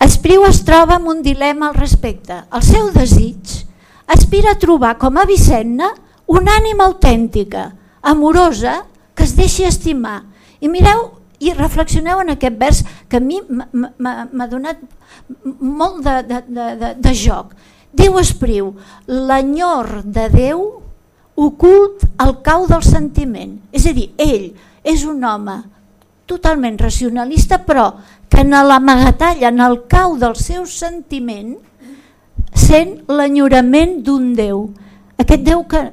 Espriu es troba amb un dilema al respecte. El seu desig aspira a trobar com a Vicenna una ànima autèntica, amorosa, que es deixi estimar. I mireu i reflexioneu en aquest vers que a mi m'ha donat molt de, de, de, de, de joc. Déu espriu, l'enyor de Déu ocult al cau del sentiment. És a dir, ell és un home totalment racionalista, però que en l'amagatalla, en el cau del seu sentiment, sent l'enyorament d'un Déu. Aquest Déu que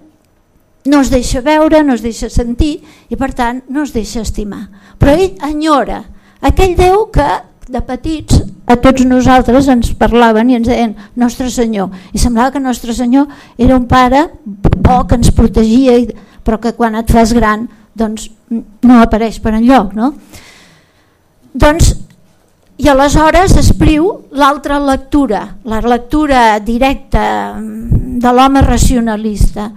no es deixa veure, no es deixa sentir i per tant no es deixa estimar. Però ell enyora aquell Déu que de petits a tots nosaltres ens parlaven i ens deien Nostre Senyor i semblava que Nostre Senyor era un pare bo que ens protegia però que quan et fas gran doncs no apareix per enlloc no? doncs i aleshores espriu l'altra lectura la lectura directa de l'home racionalista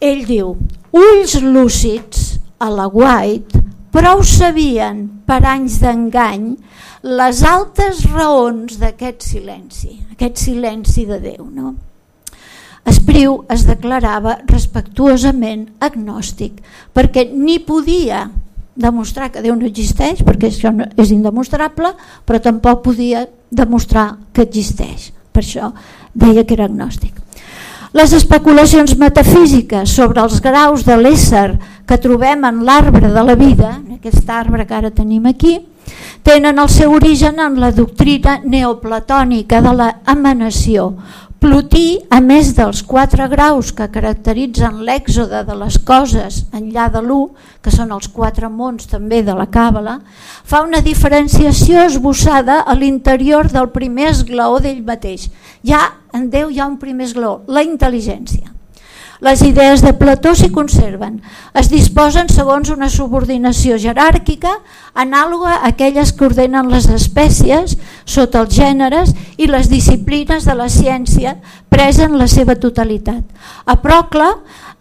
ell diu, ulls lúcids a la White prou sabien per anys d'engany les altes raons d'aquest silenci, aquest silenci de Déu. No? Espriu es declarava respectuosament agnòstic perquè ni podia demostrar que Déu no existeix, perquè això no, és indemostrable, però tampoc podia demostrar que existeix. Per això deia que era agnòstic. Les especulacions metafísiques sobre els graus de l'ésser que trobem en l'arbre de la vida, aquest arbre que ara tenim aquí, tenen el seu origen en la doctrina neoplatònica de la emanació, Plotí, a més dels quatre graus que caracteritzen l'èxode de les coses enllà de l'u, que són els quatre mons també de la càbala, fa una diferenciació esbossada a l'interior del primer esglaó d'ell mateix. Ja en Déu hi ha un primer esglaó, la intel·ligència. Les idees de Plató s'hi conserven. Es disposen segons una subordinació jeràrquica anàloga a aquelles que ordenen les espècies sota els gèneres i les disciplines de la ciència presen la seva totalitat. A Procle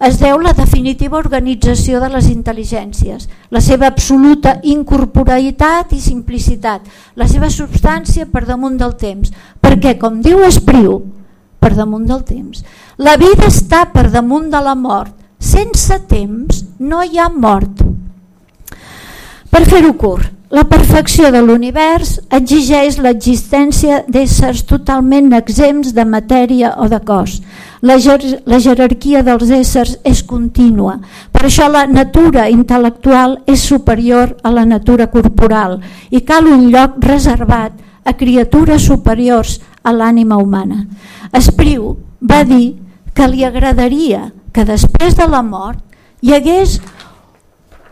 es deu la definitiva organització de les intel·ligències, la seva absoluta incorporalitat i simplicitat, la seva substància per damunt del temps, perquè, com diu Espriu, per damunt del temps. La vida està per damunt de la mort. Sense temps no hi ha mort. Per fer-ho curt, la perfecció de l'univers exigeix l'existència d'éssers totalment exempts de matèria o de cos. La, jer la jerarquia dels éssers és contínua. Per això la natura intel·lectual és superior a la natura corporal i cal un lloc reservat a criatures superiors a l'ànima humana. Espriu va dir que li agradaria que després de la mort hi hagués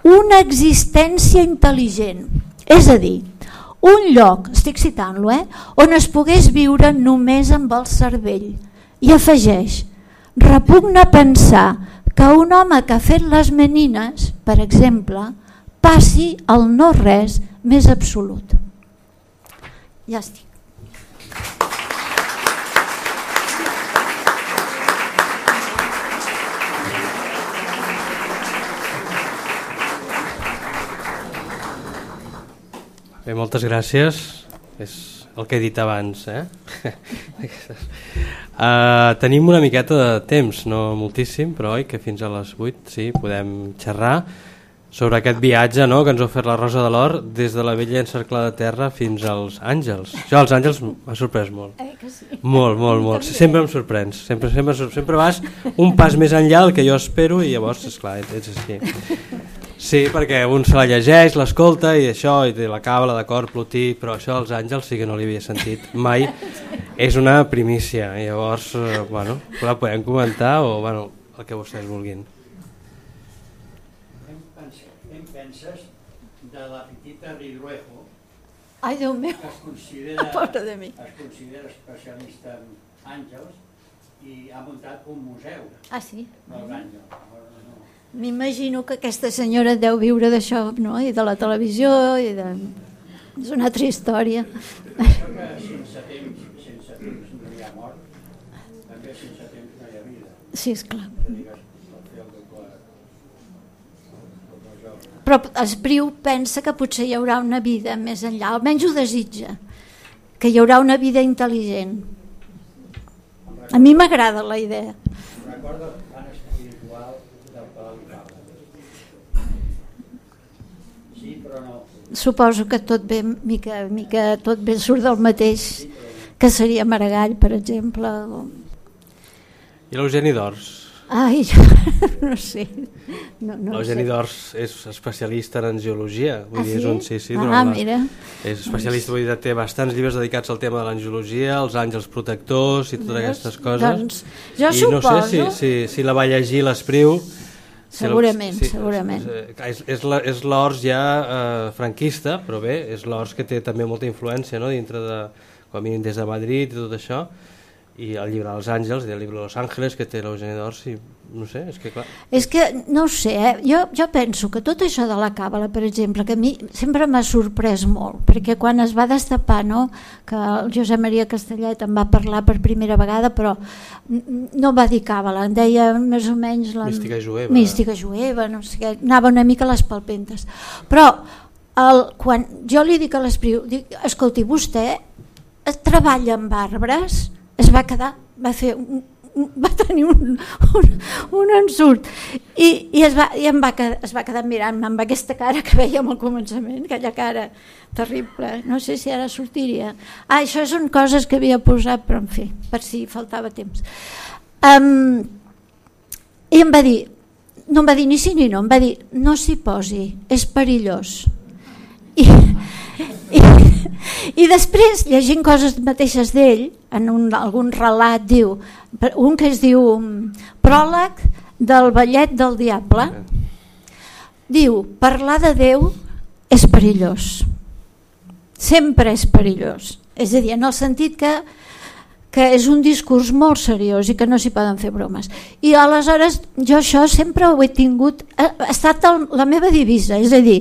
una existència intel·ligent, és a dir, un lloc, estic citant-lo, eh, on es pogués viure només amb el cervell. I afegeix, repugna pensar que un home que ha fet les menines, per exemple, passi al no res més absolut. Ja estic. Bé, moltes gràcies. És el que he dit abans. Eh? uh, tenim una miqueta de temps, no moltíssim, però oi que fins a les 8 sí, podem xerrar sobre aquest viatge no, que ens ha ofert la Rosa de l'Or des de la vella encerclada de terra fins als àngels. Jo als àngels m'ha sorprès molt. Eh, que sí. Molt, molt, molt. Sempre em sorprens. Sempre, sempre, sempre vas un pas més enllà del que jo espero i llavors, esclar, ets així. Sí, perquè un se la llegeix, l'escolta i això, i té la cabla de cor, plotí, però això als àngels sí que no li havia sentit mai. És una primícia, i llavors, eh, bueno, la podem comentar o bueno, el que vostès vulguin. Què en penses de la petita Ridruejo, Ai, Déu meu, que es considera, pobra de mi. es considera especialista en àngels i ha muntat un museu Ah, sí? dels àngels. No, no. M'imagino que aquesta senyora deu viure d'això, no? I de la televisió, i de... És una altra història. Sense temps, sense temps no hi ha mort, també sense temps no hi ha vida. Sí, esclar. Però Espriu pensa que potser hi haurà una vida més enllà, almenys ho desitja, que hi haurà una vida intel·ligent. A mi m'agrada la idea. Em recorda el plan espiritual del Palau Cabra. Sí, però no. Suposo que tot ve, mica, mica, tot ve surt del mateix, que seria Maragall, per exemple. I l'Eugeni d'Ors? Ai, jo no sé. No, no L'Eugeni d'Ors és especialista en geologia. Vull Ah, dir, és sí? un, sí, sí, Ah, la- mira. És especialista, vull dir, té bastants llibres dedicats al tema de l'angiologia, els àngels protectors i totes Veus? aquestes coses. Doncs jo I no sé suposo- si, si, si la va llegir l'Espriu. Si la- Segurament, segurament. És, és, és l'Ors ja eh, franquista, però bé, és l'Ors que té també molta influència no? dintre de, com a mínim des de Madrid i tot això, i el llibre dels àngels, i el llibre de Los Ángeles, que té l'Eugeni d'Ors, i no sé, és que clar... És que, no ho sé, eh? jo, jo penso que tot això de la càbala, per exemple, que a mi sempre m'ha sorprès molt, perquè quan es va destapar, no?, que el Josep Maria Castellet en va parlar per primera vegada, però no va dir càbala, en deia més o menys... La... Mística jueva. Mística jueva, no sé què, anava una mica a les palpentes. Però el, quan jo li dic a l'Espriu, dic, escolti, vostè es treballa amb arbres, es va quedar, va fer un, va tenir un, un, un ensurt i, i, es, va, i em va es va quedar mirant amb aquesta cara que veiem al començament, aquella cara terrible, no sé si ara sortiria. Ah, això són coses que havia posat, però en fi, per si faltava temps. Um, I em va dir, no em va dir ni sí ni no, em va dir, no s'hi posi, és perillós. I, i, i després, llegint coses mateixes d'ell, en un, algun relat, diu, un que es diu mm, Pròleg del ballet del diable, diu, parlar de Déu és perillós. Sempre és perillós. És a dir, en el sentit que que és un discurs molt seriós i que no s'hi poden fer bromes. I aleshores jo això sempre ho he tingut, ha estat el, la meva divisa, és a dir,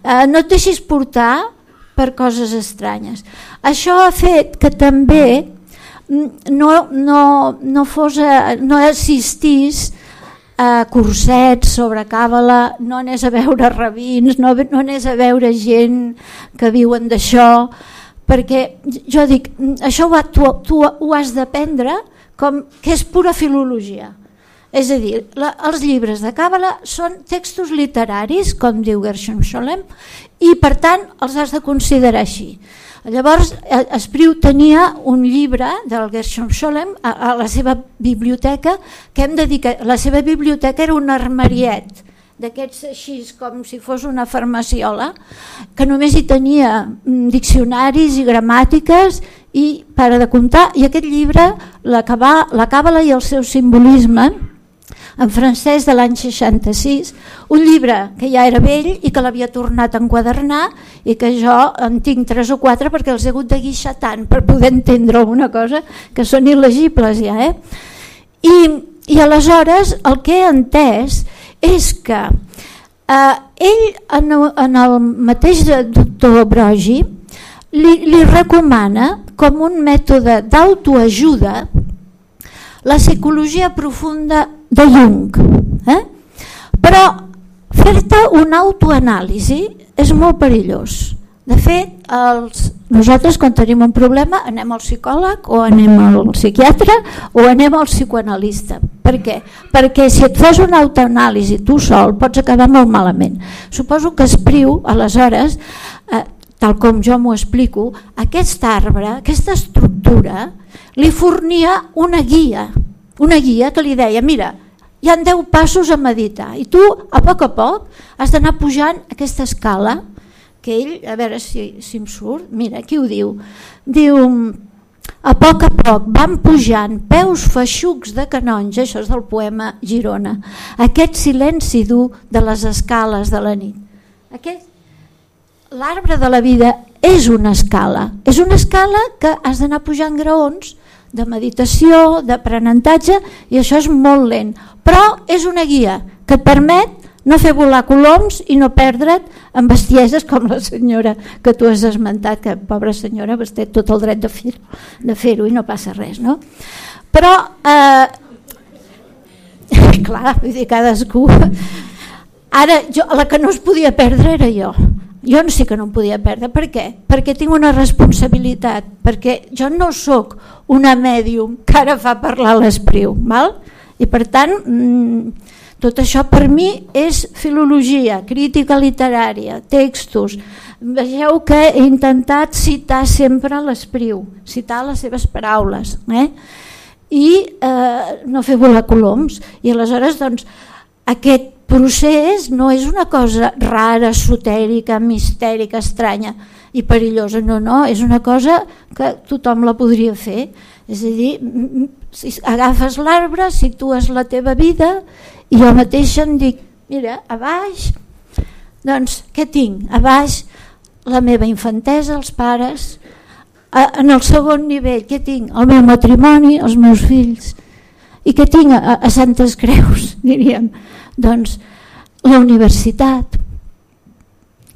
eh, no et deixis portar per coses estranyes. Això ha fet que també mm, no, no, no, fos a, no assistís a cursets sobre càbala, no anés a veure rabins, no, no anés a veure gent que viuen d'això, perquè jo dic, això ho, tu, tu ho has d'aprendre com que és pura filologia. És a dir, la, els llibres de Càbala són textos literaris, com diu Gershom Scholem, i per tant els has de considerar així. Llavors, eh, Espriu tenia un llibre del Gershom Scholem a, a la seva biblioteca, que hem de dir que la seva biblioteca era un armariet, d'aquests així com si fos una farmaciola, que només hi tenia mm, diccionaris i gramàtiques i para de comptar i aquest llibre la càbala i el seu simbolisme en francès de l'any 66, un llibre que ja era vell i que l'havia tornat a enquadernar i que jo en tinc tres o quatre perquè els he hagut de guixar tant per poder entendre alguna cosa que són il·legibles ja. Eh? I, I aleshores el que he entès és que eh, ell en, en el mateix doctor Brogi li, li recomana com un mètode d'autoajuda la psicologia profunda de Jung. Eh? Però fer-te una autoanàlisi és molt perillós. De fet, els, nosaltres quan tenim un problema anem al psicòleg o anem al psiquiatre o anem al psicoanalista. Per què? Perquè si et fas una autoanàlisi tu sol pots acabar molt malament. Suposo que Espriu, aleshores, eh, tal com jo m'ho explico, aquest arbre, aquesta estructura, li fornia una guia una guia que li deia, mira, hi han 10 passos a meditar i tu a poc a poc has d'anar pujant aquesta escala que ell, a veure si, si em surt, mira, aquí ho diu, diu, a poc a poc van pujant peus feixucs de canonja, això és del poema Girona, aquest silenci dur de les escales de la nit. Aquest, l'arbre de la vida és una escala, és una escala que has d'anar pujant graons de meditació, d'aprenentatge i això és molt lent, però és una guia que et permet no fer volar coloms i no perdre't en bestieses com la senyora que tu has esmentat, que pobra senyora té tot el dret de fer-ho fer i no passa res, no? Però, eh, clar, vull dir, cadascú... Ara, jo, la que no es podia perdre era jo, jo no sé que no em podia perdre. Per què? Perquè tinc una responsabilitat, perquè jo no sóc una mèdium que ara fa parlar l'espriu, i per tant mmm, tot això per mi és filologia, crítica literària, textos. Vegeu que he intentat citar sempre l'espriu, citar les seves paraules, eh? i eh, no fer volar coloms. I aleshores doncs, aquest procés no és una cosa rara, esotèrica, mistèrica, estranya i perillosa, no, no, és una cosa que tothom la podria fer. És a dir, si agafes l'arbre, situes la teva vida i jo mateixa em dic, mira, a baix, doncs què tinc? A baix la meva infantesa, els pares, a, en el segon nivell, què tinc? El meu matrimoni, els meus fills, i què tinc a, a Santes Creus, diríem? doncs, la universitat.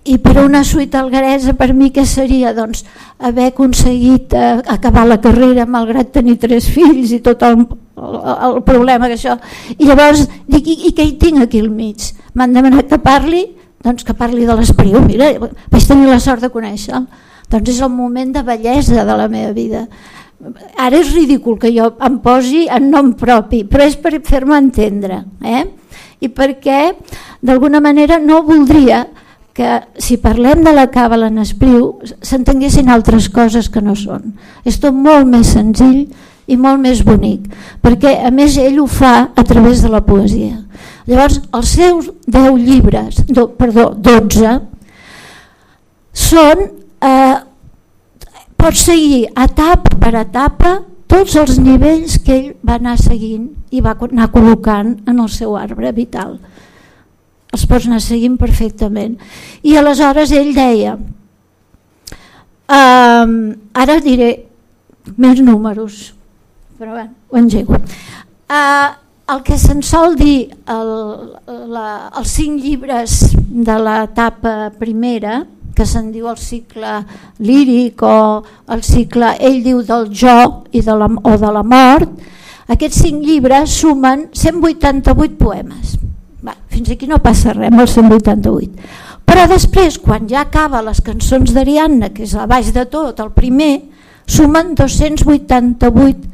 I per una suite algaresa per mi què seria? Doncs haver aconseguit eh, acabar la carrera malgrat tenir tres fills i tot el, el, el problema que això. I llavors dic, i, i què hi tinc aquí al mig? M'han demanat que parli? Doncs que parli de l'espriu. Mira, vaig tenir la sort de conèixer-lo. Doncs és el moment de bellesa de la meva vida. Ara és ridícul que jo em posi en nom propi, però és per fer-me entendre. Eh? i perquè d'alguna manera no voldria que si parlem de la càbala en espriu s'entenguessin altres coses que no són. És tot molt més senzill i molt més bonic, perquè a més ell ho fa a través de la poesia. Llavors, els seus 10 llibres, do, perdó, 12, són, eh, pots seguir etapa per etapa tots els nivells que ell va anar seguint i va anar col·locant en el seu arbre vital. Els pots anar seguint perfectament. I aleshores ell deia, um, ara diré més números, però bé, ho engego. Uh, el que se'n sol dir el, la, els cinc llibres de l'etapa primera, que se'n diu el cicle líric o el cicle, ell diu del jo i de la, o de la mort, aquests cinc llibres sumen 188 poemes. Va, fins aquí no passa res amb els 188. Però després, quan ja acaba les cançons d'Ariadna, que és a baix de tot, el primer, sumen 288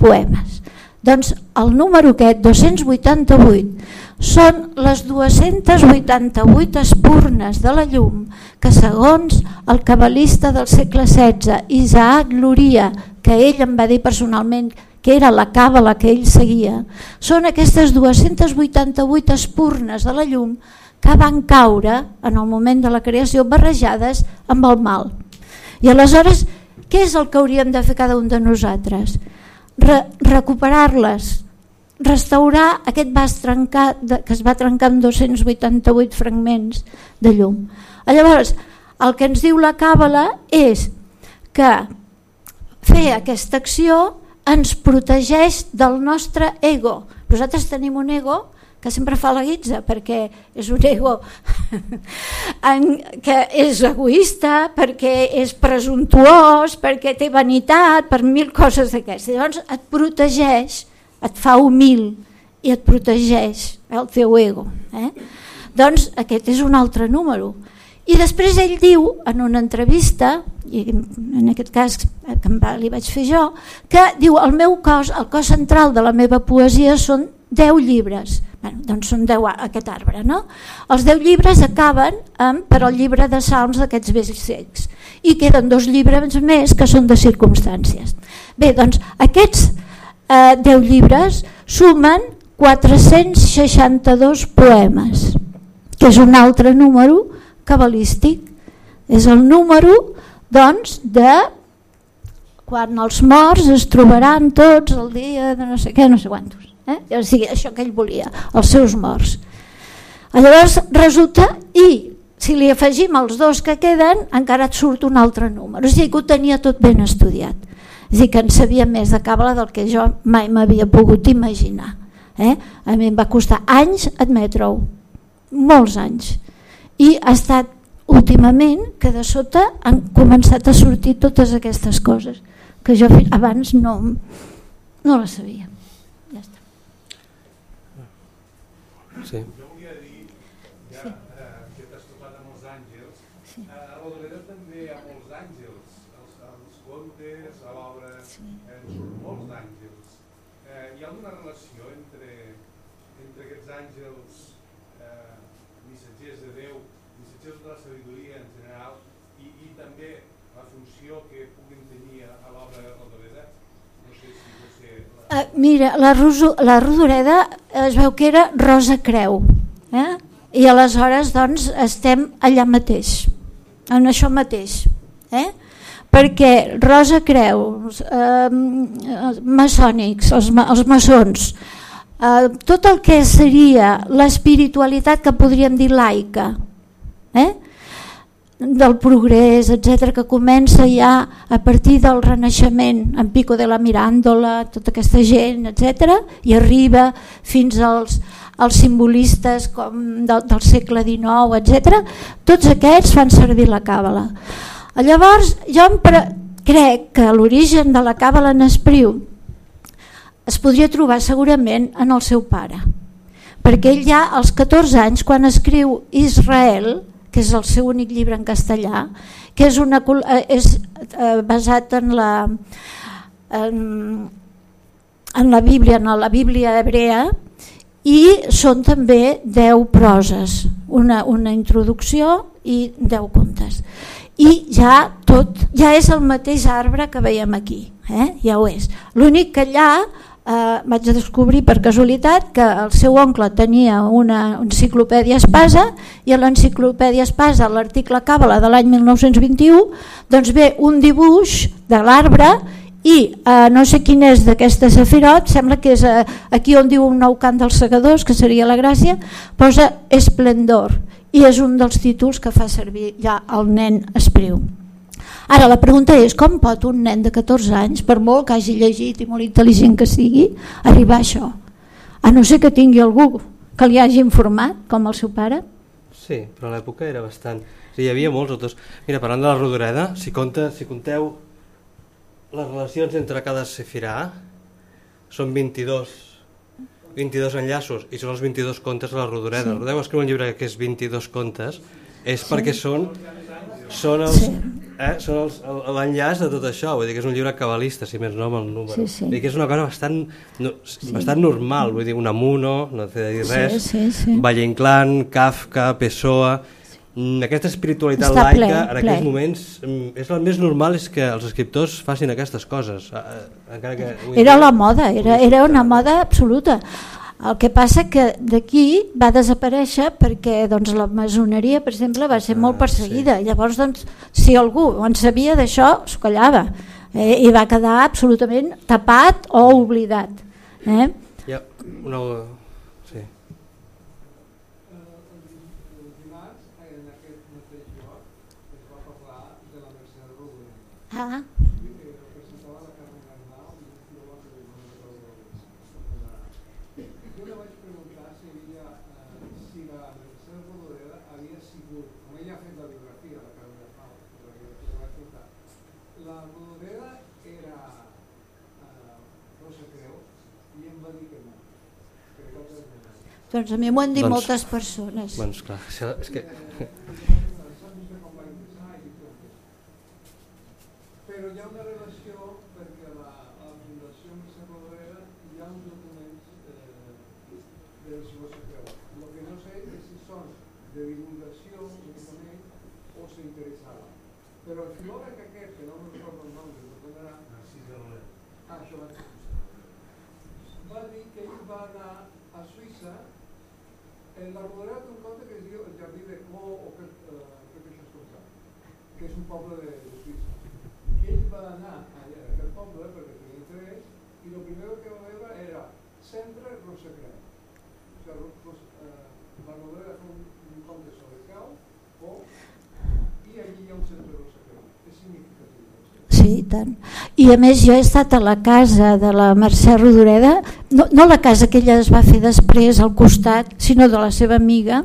poemes. Doncs el número aquest, 288, són les 288 espurnes de la llum que segons el cabalista del segle XVI, Isaac Luria, que ell em va dir personalment que era la càbala que ell seguia, són aquestes 288 espurnes de la llum que van caure en el moment de la creació barrejades amb el mal. I aleshores Què és el que hauríem de fer cada un de nosaltres? Re recuperar-les, restaurar aquest vas trencat, de, que es va trencar amb 288 fragments de llum. Llavors, el que ens diu la càbala és que fer aquesta acció ens protegeix del nostre ego. Nosaltres tenim un ego que sempre fa la guitza perquè és un ego que és egoista, perquè és presumptuós, perquè té vanitat, per mil coses d'aquestes. Llavors et protegeix, et fa humil i et protegeix el teu ego. Eh? Doncs aquest és un altre número. I després ell diu, en una entrevista, i en aquest cas que em va, li vaig fer jo, que diu el meu cos, el cos central de la meva poesia són 10 llibres. Bueno, doncs són 10 aquest arbre, no? Els 10 llibres acaben amb, per al llibre de salms d'aquests vells secs i queden dos llibres més que són de circumstàncies. Bé, doncs aquests eh, 10 llibres sumen 462 poemes, que és un altre número cabalístic. És el número doncs, de quan els morts es trobaran tots el dia de no sé què, no sé quantos. Eh? O sigui, això que ell volia, els seus morts. Llavors resulta, i si li afegim els dos que queden, encara et surt un altre número. O sigui que ho tenia tot ben estudiat. És dir, que en sabia més de càbala del que jo mai m'havia pogut imaginar. Eh? A mi em va costar anys admetre-ho, molts anys i ha estat últimament que de sota han començat a sortir totes aquestes coses que jo abans no, no les sabia. Ja està. Sí. Jo volia dir, ja sí. eh, que t'has trobat amb els àngels, sí. eh, a Rodoreda també hi ha molts àngels, els, els contes, a l'obra, sí. eh, en surten molts àngels. Eh, hi ha alguna relació entre, entre aquests àngels missatgers de Déu, missatgers de la sabidoria en general, i, i també la funció que puguin tenir a l'obra de Rodoreda? No sé si pot ser... La... Uh, mira, la, Rosu, la Rodoreda es veu que era Rosa Creu, eh? i aleshores doncs estem allà mateix, en això mateix. Eh? perquè Rosa Creu, eh, maçònics, els, els maçons, eh, tot el que seria l'espiritualitat que podríem dir laica, eh? Del progrés, etc que comença ja a partir del Renaixement, en Pico de la Miràndola, tota aquesta gent, etc i arriba fins als, als simbolistes com del, del segle XIX, etc. Tots aquests fan servir la càbala. Llavors, jo crec que l'origen de la càbala en Espriu es podria trobar segurament en el seu pare perquè ell ja als 14 anys quan escriu Israel que és el seu únic llibre en castellà que és, una, eh, és eh, basat en la en, en la Bíblia en la Bíblia hebrea i són també 10 proses una, una introducció i 10 contes i ja tot ja és el mateix arbre que veiem aquí eh? ja ho és l'únic que allà eh, vaig descobrir per casualitat que el seu oncle tenia una enciclopèdia espasa i a l'enciclopèdia espasa, l'article Càbala de l'any 1921, doncs ve un dibuix de l'arbre i eh, no sé quin és d'aquesta Sefirot, sembla que és eh, aquí on diu un nou cant dels segadors, que seria la gràcia, posa Esplendor i és un dels títols que fa servir ja el nen Espriu. Ara la pregunta és com pot un nen de 14 anys, per molt que hagi llegit i molt intel·ligent que sigui, arribar a això? A no ser que tingui algú que li hagi informat, com el seu pare? Sí, però a l'època era bastant... Sí, hi havia molts autors. Mira, parlant de la Rodoreda, si, compte, si compteu les relacions entre cada sefirà, són 22 22 enllaços i són els 22 contes de la Rodoreda. Sí. Rodoreda escriu un llibre que és 22 contes és sí. perquè són són els, sí. eh, són l'enllaç de tot això, vull dir que és un llibre cabalista, si més no amb el número. Sí, sí. Vull dir que és una cosa bastant, no, sí. bastant normal, vull dir, Unamuno, no té de dir res, sí, sí, sí. Valle Inclán, Kafka, Pessoa... Mm, aquesta espiritualitat Està laica ple, en aquests ple. moments mm, és el més normal és que els escriptors facin aquestes coses encara que era la moda, era, era una moda absoluta El que passa que d'aquí va desaparèixer perquè doncs, la masoneria, per exemple, va ser molt Ah, perseguida. Llavors, doncs, si algú en sabia d'això, s'ho callava. Eh, I va quedar absolutament tapat o oblidat. Eh? Hi ha una... Sí. El dimarts, en aquest mateix lloc, es va parlar de la Mercè Rodoreda. Ah, Eh, representava la Carme Arnau i un quilòmetre de Yo le vaig preguntar si, havia, eh, si la Mercè Rodoreda havia sigut, com ella ha fet la biografia, la Carme Arnau, la biografia la vaig preguntar, la Rodoreda era eh, Rosa Creu i em va dir que no, que de cap de les maneres. Doncs a mi m'ho han dit Doncs- moltes persones. Doncs clar, això és que... Però hi ha una relació perquè la, la Fundació Mercè Rodoreda hi ha uns documents eh, dels Rosa Creu. El que no sé és si són de divulgació únicament o s'interessava. Però el filòleg aquest, que no me'n recordo el nom, que no era... Ah, això va ser. Va dir que ell va anar a Suïssa en la Rodoreda té un conte que es diu el Jardí de Clos, o que, eh, crec que això és com que és un poble de, de Suïssa. I ell va anar a aquest poble perquè tenia interès i el primer que va veure era Centre Rosacreu. O sigui, Ro- Ros, eh, la Rodoreda fa un, un conte sobre Cau, o, i allí hi ha un centre Rosacreu. És significatiu. Sí, i a més jo he estat a la casa de la Mercè Rodoreda, no, no la casa que ella es va fer després al costat, sinó de la seva amiga,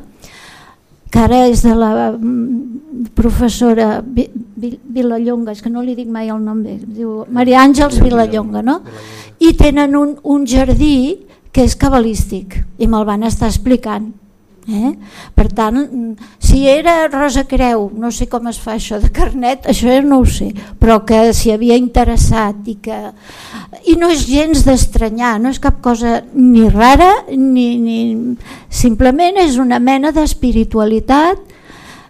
que ara és de la mm, professora Vi- Vi- Vilallonga, és que no li dic mai el nom bé, diu Maria Àngels Vilallonga, no? I tenen un, un jardí que és cabalístic i me'l van estar explicant. Eh? Per tant, si era Rosa Creu, no sé com es fa això de carnet, això no ho sé, però que s'hi havia interessat i que... I no és gens d'estranyar, no és cap cosa ni rara, ni, ni... simplement és una mena d'espiritualitat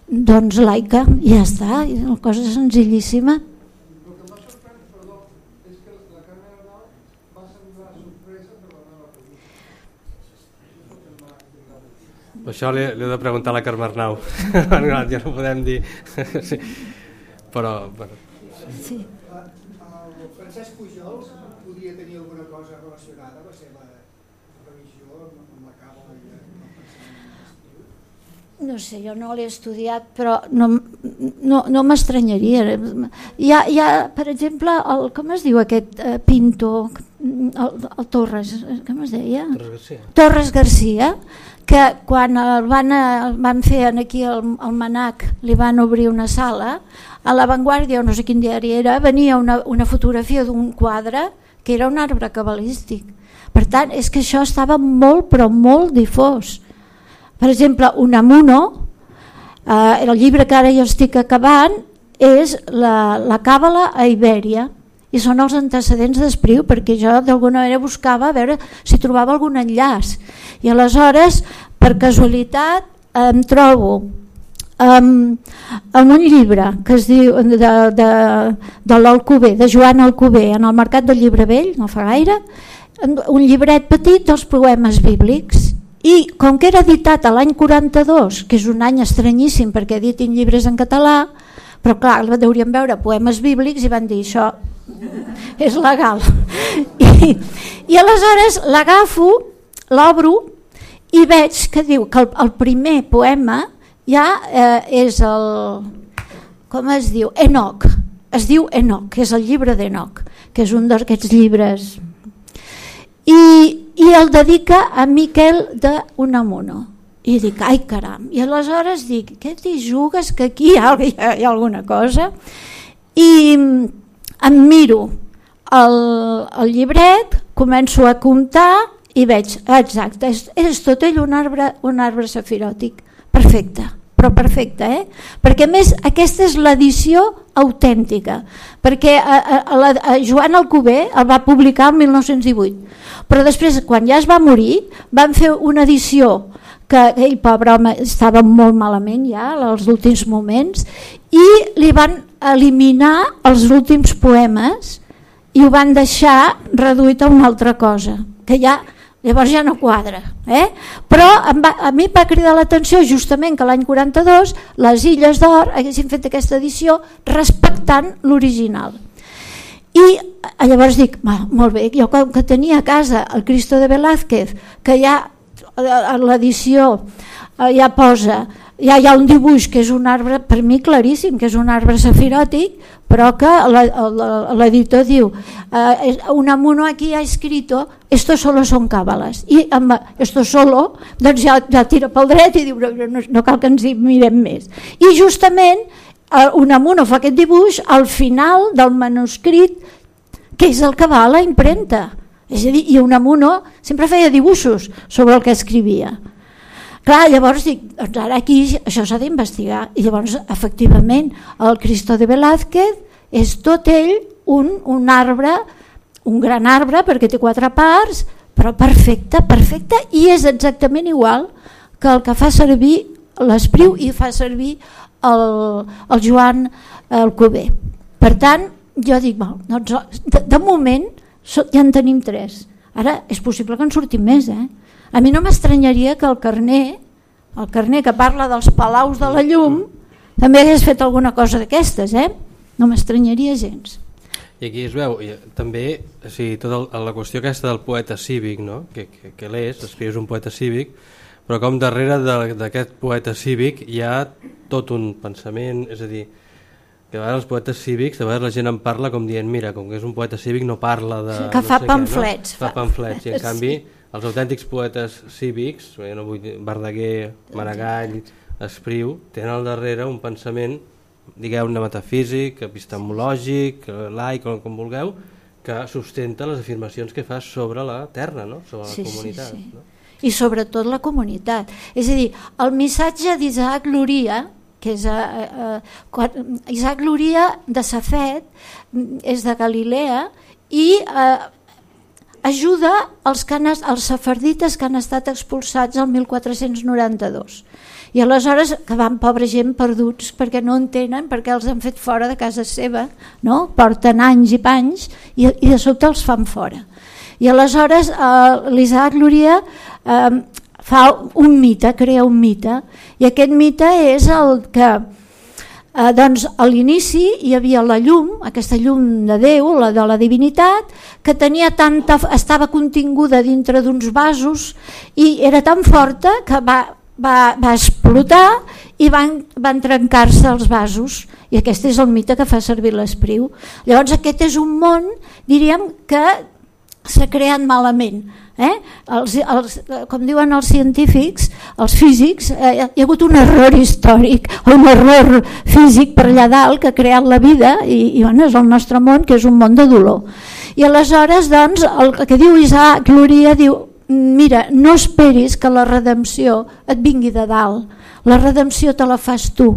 doncs laica, ja està, i una cosa senzillíssima. El que m'ha sorprès, perdó, és que la Carme Arnau va semblar sorpresa per la nova pel·lícula. Això és el que em va intrigar molt. Això li, li he de preguntar a la Carme Arnau. no, ja no podem dir... sí. Però, bueno, Sí. El Francesc Pujol podria tenir alguna cosa relacionada amb la seva religió, amb la càbala i el pensament? No sé, jo no l'he estudiat, però no, no, no m'estranyaria. Hi, ha, hi ha, per exemple, el, com es diu aquest eh, pintor, el, el Torres, eh, com es deia? sí. Torres Garcia, que quan el van, el van fer aquí al, al Manac, li van obrir una sala, a La Vanguardia, o no sé quin diari era, venia una, una fotografia d'un quadre que era un arbre cabalístic. Per tant, és que això estava molt, però molt difós. Per exemple, Unamuno, eh, el llibre que ara jo estic acabant, és la, la càbala a Ibèria i són els antecedents d'Espriu perquè jo d'alguna manera buscava a veure si trobava algun enllaç. I aleshores per casualitat em trobo amb, amb un llibre que es diu de, de, de l'Alcover, de Joan Alcover en el Mercat del Llibre Vell, no fa gaire un llibret petit dels poemes bíblics. I com que era editat a l'any 42 que és un any estranyíssim perquè editin llibres en català però clar, deurien veure poemes bíblics i van dir això és legal. I, i aleshores l'agafo l'obro i veig que diu que el, el primer poema ja eh, és el com es diu? Enoc. Es diu Enoc, que és el llibre d'Enoc que és un d'aquests llibres. I, i el dedica a Miquel de Unamuno. I dic, ai caram. I aleshores dic, què t'hi jugues que aquí hi ha, hi ha, hi ha alguna cosa? I em miro el, el llibret començo a comptar i veig, exacte, és, és tot ell un arbre, un arbre safiròtic perfecte, però perfecte eh? perquè a més aquesta és l'edició autèntica perquè a, a, a, a Joan Alcover el va publicar el 1918 però després quan ja es va morir van fer una edició que ell pobre home estava molt malament ja als últims moments i li van eliminar els últims poemes i ho van deixar reduït a una altra cosa que ja llavors ja no quadra. Eh? Però em va, a mi va cridar l'atenció justament que l'any 42 les Illes d'Or haguessin fet aquesta edició respectant l'original. I eh, llavors dic, molt bé, jo com que tenia a casa el Cristo de Velázquez, que ja a l'edició eh, ja posa ja hi ha un dibuix que és un arbre per mi claríssim, que és un arbre safiròtic però que l'editor diu eh, Unamuno aquí ha escrito esto solo son cábalas i amb esto solo doncs ja, ja tira pel dret i diu no, no cal que ens hi mirem més i justament eh, Unamuno fa aquest dibuix al final del manuscrit que és el que va a la impremta. És a dir, i Unamuno sempre feia dibuixos sobre el que escrivia Clar, llavors dic, doncs ara aquí això s'ha d'investigar i llavors efectivament el Cristo de Velázquez és tot ell un, un arbre, un gran arbre perquè té quatre parts, però perfecte, perfecte i és exactament igual que el que fa servir l'Espriu i fa servir el, el Joan Alcover. Per tant, jo dic, bueno, doncs, de, de moment ja en tenim tres. Ara és possible que en surtin més, eh? A mi no m'estranyaria que el carner, el carner que parla dels palaus de la llum, també hagués fet alguna cosa d'aquestes, eh? No m'estranyaria gens. I aquí es veu, i també, o sigui, tota la qüestió aquesta del poeta cívic, no? que, que, que l'és, és un poeta cívic, però com darrere d'aquest poeta cívic hi ha tot un pensament, és a dir, que a vegades els poetes cívics, a vegades la gent en parla com dient, mira, com que és un poeta cívic no parla de... Que no fa sé pamflets. Què, no? Fa pamflets, i en sí. Els autèntics poetes cívics, no vull dir, Verdaguer, Maragall, Espriu, tenen al darrere un pensament, digueu-ne metafísic, epistemològic, laic, com, com vulgueu, que sustenta les afirmacions que fa sobre la terra, no? sobre la sí, comunitat. Sí, sí. No? I sobretot la comunitat. És a dir, el missatge d'Isaac Luria, que és a, a, a, Isaac Luria de Safet, és de Galilea, i a, ajuda els, que han, safardites que han estat expulsats el 1492 i aleshores que van pobra gent perduts perquè no entenen perquè els han fet fora de casa seva no? porten anys i panys i, i de sobte els fan fora i aleshores eh, l'Isaac Luria eh, fa un mite, crea un mite i aquest mite és el que eh, doncs a l'inici hi havia la llum, aquesta llum de Déu, la de la divinitat, que tenia tanta, estava continguda dintre d'uns vasos i era tan forta que va, va, va explotar i van, van trencar-se els vasos i aquest és el mite que fa servir l'espriu. Llavors aquest és un món, diríem, que s'ha creat malament Eh? Els, els, com diuen els científics, els físics, eh, hi ha hagut un error històric, un error físic per allà dalt que ha creat la vida i, i bueno, és el nostre món que és un món de dolor. I aleshores doncs, el que diu Isaac Gloria diu mira, no esperis que la redempció et vingui de dalt, la redempció te la fas tu.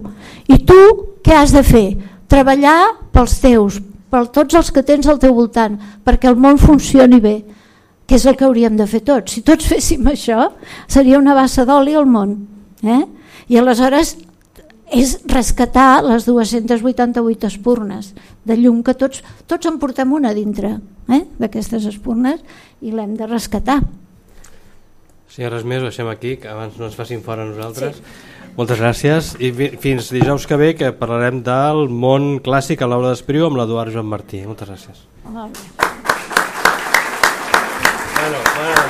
I tu què has de fer? Treballar pels teus, per tots els que tens al teu voltant, perquè el món funcioni bé que és el que hauríem de fer tots. Si tots féssim això, seria una bassa d'oli al món. Eh? I aleshores és rescatar les 288 espurnes de llum que tots, tots en portem una dintre eh? d'aquestes espurnes i l'hem de rescatar. Si res més, ho deixem aquí, que abans no ens facin fora nosaltres. Sí. Moltes gràcies i fins dijous que ve que parlarem del món clàssic a l'Aula d'Espriu amb l'Eduard Joan Martí. Moltes gràcies. Molt bé. Bueno, bueno,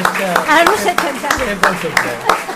és que... Ara no sé cantar. Sempre em sorprèn.